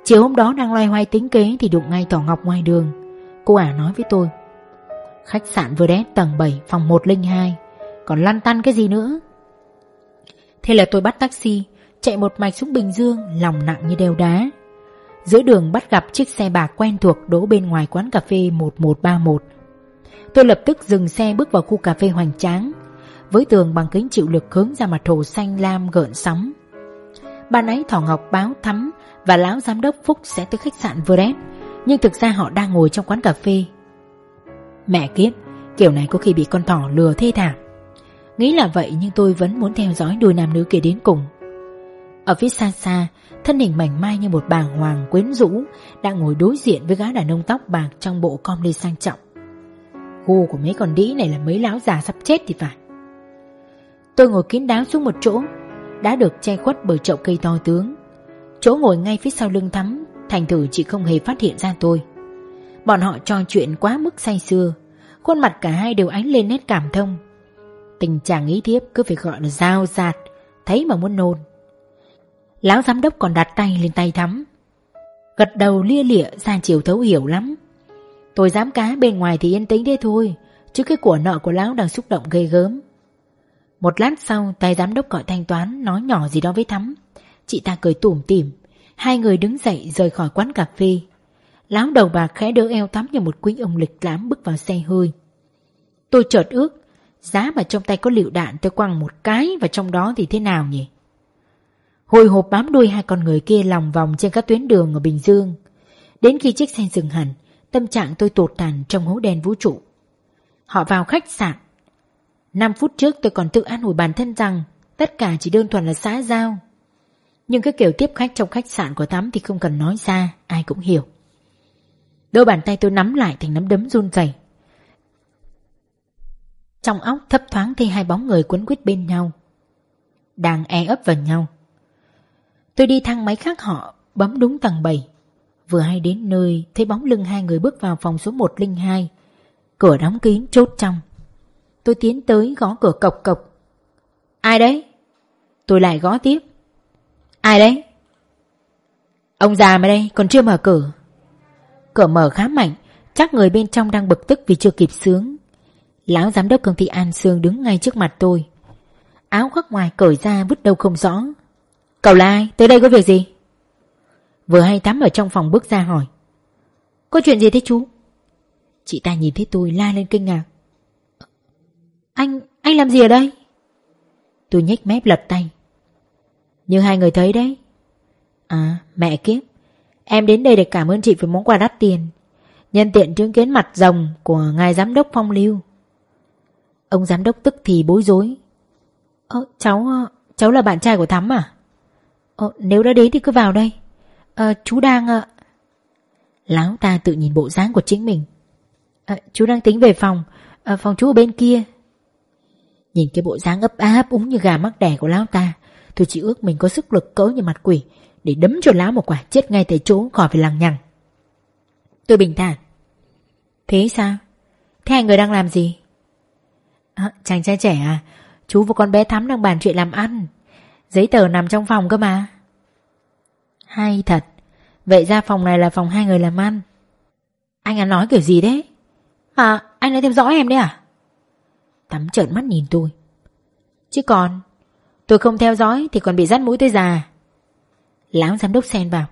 Chiều hôm đó đang loay hoay tính kế Thì đụng ngay thỏ Ngọc ngoài đường. Cô ả nói với tôi Khách sạn vừa đét tầng 7 phòng 102 Còn lăn tăn cái gì nữa? Thế là tôi bắt taxi Chạy một mạch xuống Bình Dương Lòng nặng như đeo đá. Giữa đường bắt gặp chiếc xe bạc quen thuộc đỗ bên ngoài quán cà phê 1131. Tôi lập tức dừng xe bước vào khu cà phê hoành tráng, với tường bằng kính chịu lực hướng ra mặt hồ xanh lam gợn sóng. Ban ấy Thỏ Ngọc báo thắm và lão giám đốc Phúc sẽ tới khách sạn Verdet, nhưng thực ra họ đang ngồi trong quán cà phê. Mẹ kiếp, kiểu này có khi bị con thỏ lừa thê thảm. Nghĩ là vậy nhưng tôi vẫn muốn theo dõi đôi nam nữ kia đến cùng. Ở phía xa xa, thân hình mảnh mai như một bà hoàng quyến rũ đang ngồi đối diện với gã đàn ông tóc bạc trong bộ com lê sang trọng. Gu của mấy con đĩ này là mấy lão già sắp chết thì phải. Tôi ngồi kín đáo xuống một chỗ, đã được che khuất bởi chậu cây to tướng. Chỗ ngồi ngay phía sau lưng thắm, thành thử chị không hề phát hiện ra tôi. Bọn họ trò chuyện quá mức say sưa, khuôn mặt cả hai đều ánh lên nét cảm thông. Tình trạng ý thiếp cứ phải gọi là dao dạt, thấy mà muốn nôn. Lão giám đốc còn đặt tay lên tay thắm Gật đầu lia lịa ra chiều thấu hiểu lắm Tôi dám cá bên ngoài thì yên tĩnh thế thôi Chứ cái của nợ của lão đang xúc động gây gớm một lát sau tay giám đốc gọi thanh toán Nói nhỏ gì đó với Thắm Chị ta cười tủm tỉm Hai người đứng dậy rời khỏi quán cà phê Lão đầu bạc khẽ đỡ eo Thắm như một quý ông lịch lãm bước vào xe hơi Tôi chợt ước Giá mà trong tay có liệu đạn tôi quăng một cái Và trong đó thì thế nào nhỉ Hồi hộp bám đuôi hai con người kia lòng vòng trên các tuyến đường ở Bình Dương. Đến khi chiếc xe dừng hẳn, tâm trạng tôi tột tàn trong hố đen vũ trụ. Họ vào khách sạn. Năm phút trước tôi còn tự an ủi bản thân rằng tất cả chỉ đơn thuần là xã giao. Nhưng cái kiểu tiếp khách trong khách sạn của Thắm thì không cần nói ra, ai cũng hiểu. Đôi bàn tay tôi nắm lại thành nắm đấm run rẩy. Trong óc thấp thoáng thấy hai bóng người quấn quýt bên nhau. Đang e ấp vào nhau. Tôi đi thang máy khác họ, bấm đúng tầng 7. Vừa hay đến nơi, thấy bóng lưng hai người bước vào phòng số 102. Cửa đóng kín chốt trong. Tôi tiến tới gõ cửa cộc cộc. Ai đấy? Tôi lại gõ tiếp. Ai đấy? Ông già mà đây, còn chưa mở cửa. Cửa mở khá mạnh, Chắc người bên trong đang bực tức vì chưa kịp sướng. Lão giám đốc công ty An Sương đứng ngay trước mặt tôi. Áo khoác ngoài cởi ra vứt đâu không rõ. Cậu là ai? Tới đây có việc gì? Vừa hay tắm ở trong phòng bước ra hỏi. Có chuyện gì thế chú? Chị ta nhìn thấy tôi la lên kinh ngạc. Anh, anh làm gì ở đây? Tôi nhếch mép lật tay. Như hai người thấy đấy. À mẹ kiếp. Em đến đây để cảm ơn chị với món quà đắt tiền. Nhân tiện chứng kiến mặt rồng Của ngài giám đốc phong lưu. Ông giám đốc tức thì bối rối. Ơ cháu Cháu là bạn trai của Thắm à? Ờ, nếu đã đến thì cứ vào đây. Ờ, chú đang... Uh... Láo ta tự nhìn bộ dáng của chính mình. À, Chú đang tính về phòng. À, Phòng chú ở bên kia. Nhìn cái bộ dáng ấp áp úng như gà mắc đẻ của lão ta Tôi chỉ ước mình có sức lực cỡ như mặt quỷ Để đấm cho lão một quả chết ngay tại chỗ khỏi phải lằng nhằng. Tôi bình thản. Thế sao? Thế hai người đang làm gì? À, chàng trai trẻ à Chú và con bé Thắm đang bàn chuyện làm ăn. Giấy tờ nằm trong phòng cơ mà. Hay thật. Vậy ra phòng này là phòng hai người làm ăn. Anh ăn nói kiểu gì đấy? À anh đã theo dõi em đấy à? Tắm trợn mắt nhìn tôi. Chứ còn, Tôi không theo dõi thì còn bị dắt mũi tôi già. Lão giám đốc xen vào.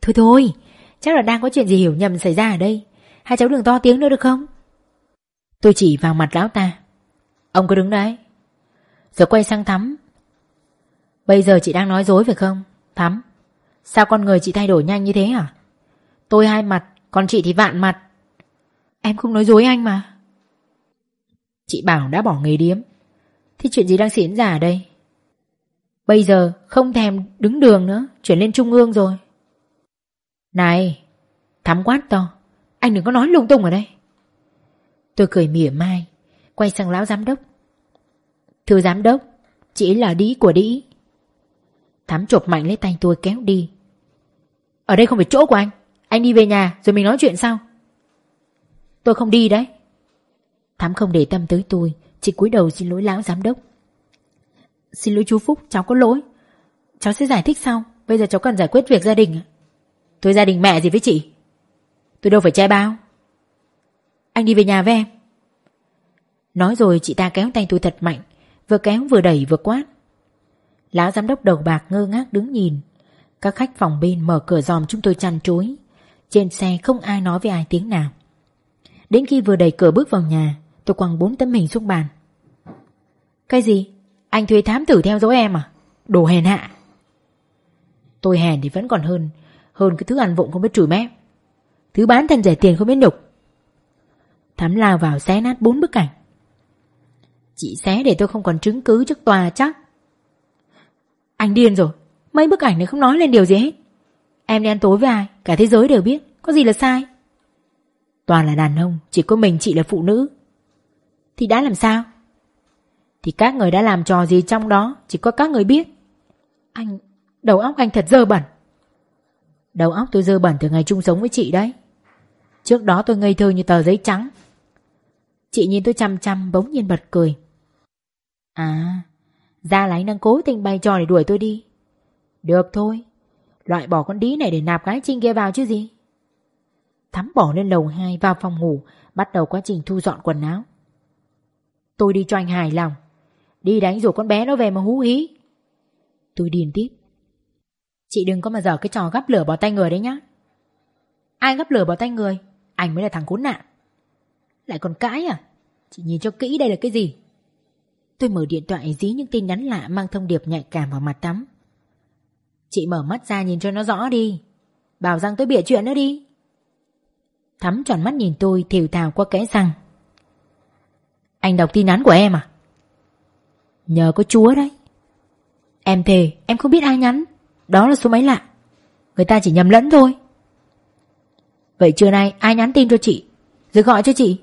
Thôi thôi, Chắc là đang có chuyện gì hiểu nhầm xảy ra ở đây. Hai cháu đừng to tiếng nữa được không? Tôi chỉ vào mặt lão ta. Ông cứ đứng đấy. Rồi quay sang Thắm. Bây giờ chị đang nói dối phải không, Thắm? Sao con người chị thay đổi nhanh như thế hả? Tôi hai mặt, Còn chị thì vạn mặt. Em không nói dối anh mà. Chị bảo đã bỏ nghề điếm. Thì chuyện gì đang diễn ra ở đây? Bây giờ không thèm đứng đường nữa, Chuyển lên trung ương rồi. Này, Thắm quát to, Anh đừng có nói lung tung ở đây. Tôi cười mỉa mai, Quay sang lão giám đốc. Thưa giám đốc, Chị là đĩ của đĩ. Thắm chộp mạnh lấy tay tôi kéo đi. Ở đây không phải chỗ của anh Anh đi về nhà rồi mình nói chuyện sau. Tôi không đi đấy. Thắm không để tâm tới tôi, Chỉ cúi đầu xin lỗi lão giám đốc. Xin lỗi chú Phúc, cháu có lỗi. Cháu sẽ giải thích sau, Bây giờ cháu cần giải quyết việc gia đình Tôi gia đình mẹ gì với chị? Tôi đâu phải che bao. Anh đi về nhà với em. Nói rồi chị ta kéo tay tôi thật mạnh, Vừa kéo vừa đẩy vừa quát. Lão giám đốc đầu bạc ngơ ngác đứng nhìn. Các khách phòng bên mở cửa dòm chúng tôi chăn chối Trên xe không ai nói với ai tiếng nào. Đến khi vừa đẩy cửa bước vào nhà Tôi quăng bốn tấm hình xuống bàn. Cái gì? Anh thuê thám tử theo dõi em à? Đồ hèn hạ. Tôi hèn thì vẫn còn hơn Hơn cái thứ ăn vụng không biết chửi mép. Thứ bán thân rẻ tiền không biết nhục. Thám lao vào xé nát bốn bức ảnh. Chị xé để tôi không còn chứng cứ trước tòa chắc. Anh điên rồi, Mấy bức ảnh này không nói lên điều gì hết. Em đi ăn tối với ai, Cả thế giới đều biết, Có gì là sai? Toàn là đàn ông, Chỉ có mình chị là phụ nữ. Thì đã làm sao? Thì các người đã làm trò gì trong đó, Chỉ có các người biết. Anh, Đầu óc anh thật dơ bẩn. Đầu óc tôi dơ bẩn từ ngày chung sống với chị đấy. Trước đó tôi ngây thơ như tờ giấy trắng. Chị nhìn tôi chăm chăm, bỗng nhiên bật cười. À Ra là anh đang cố tình bày trò để đuổi tôi đi. Được thôi, Loại bỏ con đĩ này để nạp gái trinh kia vào chứ gì? Thắm bỏ lên lầu 2 vào phòng ngủ, Bắt đầu quá trình thu dọn quần áo. Tôi đi cho anh hài lòng. Đi đánh rủ con bé nó về mà hú hí. Tôi điền tiếp. Chị đừng có mà dở cái trò gắp lửa bỏ tay người đấy nhá. Ai gắp lửa bỏ tay người? Anh mới là thằng khốn nạn. Lại còn cãi à? Chị nhìn cho kỹ đây là cái gì? Tôi mở điện thoại dí những tin nhắn lạ Mang thông điệp nhạy cảm vào mặt tắm. Chị mở mắt ra nhìn cho nó rõ đi. Bảo rằng tôi bịa chuyện nữa đi. Thắm tròn mắt nhìn tôi thiểu thào qua kẽ răng. Anh đọc tin nhắn của em à? Nhờ có chúa đấy. Em thề, em không biết ai nhắn. Đó là số máy lạ. Người ta chỉ nhầm lẫn thôi. Vậy trưa nay ai nhắn tin cho chị? Rồi gọi cho chị.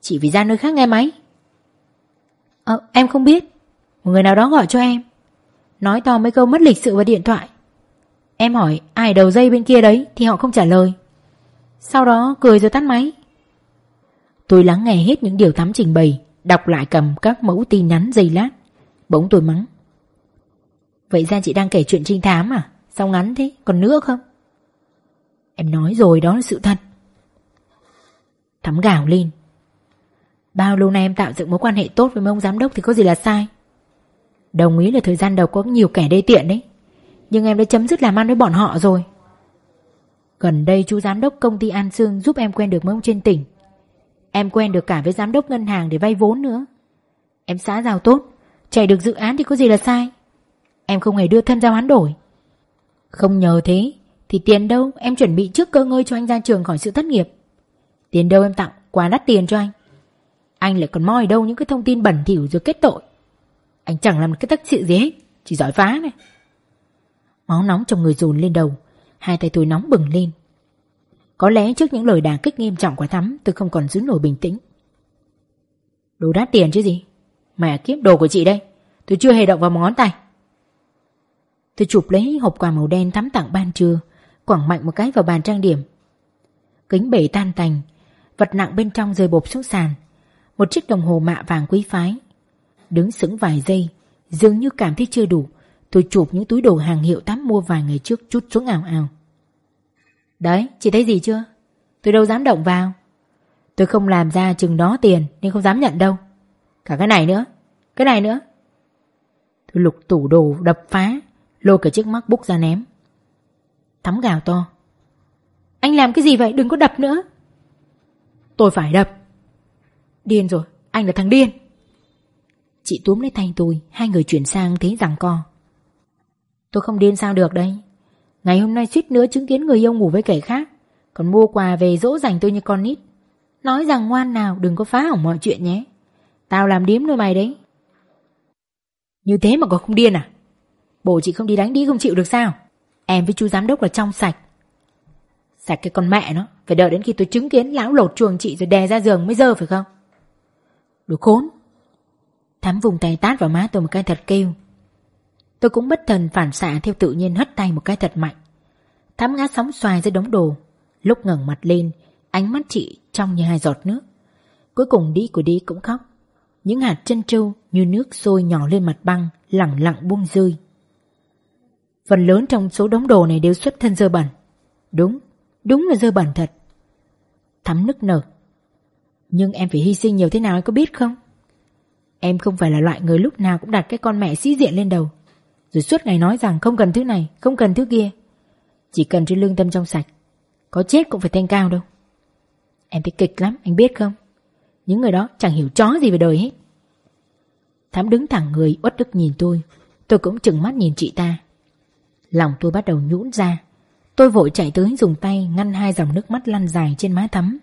Chị phải ra nơi khác nghe máy. Ờ em không biết. Một người nào đó gọi cho em. Nói to mấy câu mất lịch sự vào điện thoại. Em hỏi ai đầu dây bên kia đấy Thì họ không trả lời. Sau đó cười rồi tắt máy. Tôi lắng nghe hết những điều Thắm trình bày, Đọc lại cầm các mẫu tin nhắn dây lát. Bỗng tôi mắng. Vậy ra chị đang kể chuyện trinh thám à? Sao ngắn thế? Còn nữa không? Em nói rồi, đó là sự thật. Thắm gào lên. Bao lâu nay em tạo dựng mối quan hệ tốt với mấy ông giám đốc thì có gì là sai? Đồng ý là thời gian đầu có nhiều kẻ đê tiện đấy. Nhưng em đã chấm dứt làm ăn với bọn họ rồi. Gần đây, chú giám đốc công ty An Sương giúp em quen được mấy ông trên tỉnh. Em quen được cả với giám đốc ngân hàng để vay vốn nữa. Em xã giao tốt, Chạy được dự án thì có gì là sai. Em không hề đưa thân ra hoán đổi. Không nhờ thế, Thì tiền đâu em chuẩn bị trước cơ ngơi cho anh ra trường khỏi sự thất nghiệp. Tiền đâu em tặng Quá đắt tiền cho anh. Anh lại còn moi đâu những cái thông tin bẩn thỉu rồi kết tội. Anh chẳng làm cái tác sự gì hết, Chỉ giỏi phá này. Máu nóng trong người dồn lên đầu, Hai tay tôi nóng bừng lên. Có lẽ trước những lời đả kích nghiêm trọng của Thắm, Tôi không còn giữ nổi bình tĩnh. Đồ đắt tiền chứ gì? Mẹ kiếp đồ của chị đây. Tôi chưa hề động vào món ngón tay. Tôi chụp lấy hộp quà màu đen Thắm tặng ban trưa, Quẳng mạnh một cái vào bàn trang điểm. Kính bể tan tành, Vật nặng bên trong rơi bộp xuống sàn. Một chiếc đồng hồ mạ vàng quý phái. Đứng sững vài giây, Dường như cảm thấy chưa đủ, Tôi chụp những túi đồ hàng hiệu thắm mua vài ngày trước chút xuống ảo ảo. Đấy, chị thấy gì chưa? Tôi đâu dám động vào. Tôi không làm ra chừng đó tiền nên không dám nhận đâu. Cả cái này nữa, cái này nữa. Tôi lục tủ đồ đập phá, lôi cả chiếc MacBook ra ném. Thắm gào to. Anh làm cái gì vậy? Đừng có đập nữa. Tôi phải đập. Điên rồi, anh là thằng điên. Chị túm lấy tay tôi, hai người chuyển sang thế rằng co. Tôi không điên sao được đây Ngày hôm nay suýt nữa chứng kiến người yêu ngủ với kẻ khác. Còn mua quà về dỗ dành tôi như con nít. Nói rằng ngoan nào, đừng có phá hỏng mọi chuyện nhé. Tao làm điếm đôi mày đấy. Như thế mà còn không điên à? Bố chị không đi đánh đi không chịu được sao? Em với chú giám đốc là trong sạch. Sạch cái con mẹ nó, Phải đợi đến khi tôi chứng kiến lão lột chuồng chị Rồi đè ra giường mới dơ phải không? Đồ khốn. Thắm vùng tay tát vào má tôi một cái thật kêu. Tôi cũng bất thần phản xạ theo tự nhiên hất tay một cái thật mạnh. Thắm ngã sóng xoài ra đống đồ. Lúc ngẩng mặt lên, ánh mắt chị trong như hai giọt nước. Cuối cùng đi của đi cũng khóc. Những hạt chân trâu như nước sôi nhỏ lên mặt băng, lặng lặng buông rơi. Phần lớn trong số đống đồ này đều xuất thân dơ bẩn. Đúng, đúng là dơ bẩn thật. Thắm nức nở. Nhưng em phải hy sinh nhiều thế nào em có biết không? Em không phải là loại người lúc nào cũng đặt cái con mẹ sĩ diện lên đầu. Rồi suốt ngày nói rằng không cần thứ này, Không cần thứ kia. Chỉ cần trên lương tâm trong sạch, Có chết cũng phải thanh cao đâu. Em thấy kịch lắm, anh biết không? Những người đó chẳng hiểu chó gì về đời hết. Thám đứng thẳng người, uất đức nhìn tôi. Tôi cũng chừng mắt nhìn chị ta. Lòng tôi bắt đầu nhũn ra. Tôi vội chạy tới dùng tay Ngăn hai dòng nước mắt lăn dài trên má Thắm.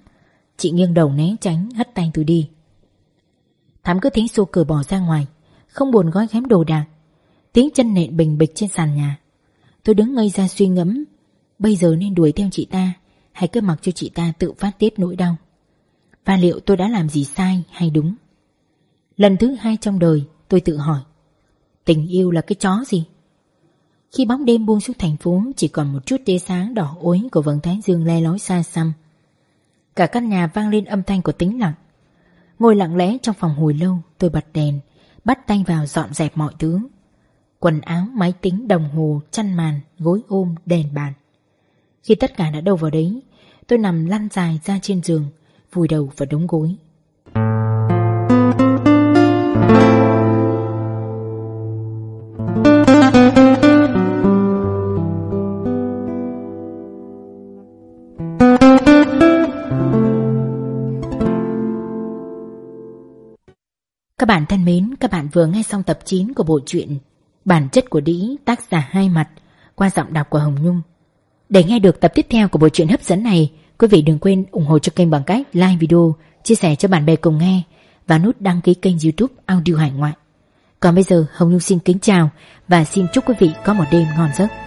Chị nghiêng đầu né tránh, Hất tay tôi đi. Thắm cứ thấy xô cửa bỏ ra ngoài, Không buồn gói ghém đồ đạc. Tiếng chân nện bình bịch trên sàn nhà. Tôi đứng ngây ra suy ngẫm, Bây giờ nên đuổi theo chị ta Hay cứ mặc cho chị ta tự phát tiết nỗi đau? Và liệu tôi đã làm gì sai hay đúng? Lần thứ hai trong đời, tôi tự hỏi, Tình yêu là cái chó gì? Khi bóng đêm buông xuống thành phố, Chỉ còn một chút tia sáng đỏ ối Của vầng thái dương le lói xa xăm. Cả căn nhà vang lên âm thanh của tĩnh lặng. Ngồi lặng lẽ trong phòng hồi lâu, Tôi bật đèn, Bắt tay vào dọn dẹp mọi thứ quần áo, máy tính, đồng hồ, chăn màn, gối ôm, đèn bàn. Khi tất cả đã đâu vào đấy, tôi nằm lăn dài ra trên giường, vùi đầu vào đống gối. Các bạn thân mến, các bạn vừa nghe xong tập 9 của bộ truyện Bản chất của đĩ tác giả hai mặt qua giọng đọc của Hồng Nhung. Để nghe được tập tiếp theo của bộ truyện hấp dẫn này, quý vị đừng quên ủng hộ cho kênh bằng cách like video, chia sẻ cho bạn bè cùng nghe và nút đăng ký kênh youtube Audio Hải Ngoại. Còn bây giờ Hồng Nhung xin kính chào và xin chúc quý vị có một đêm ngon giấc.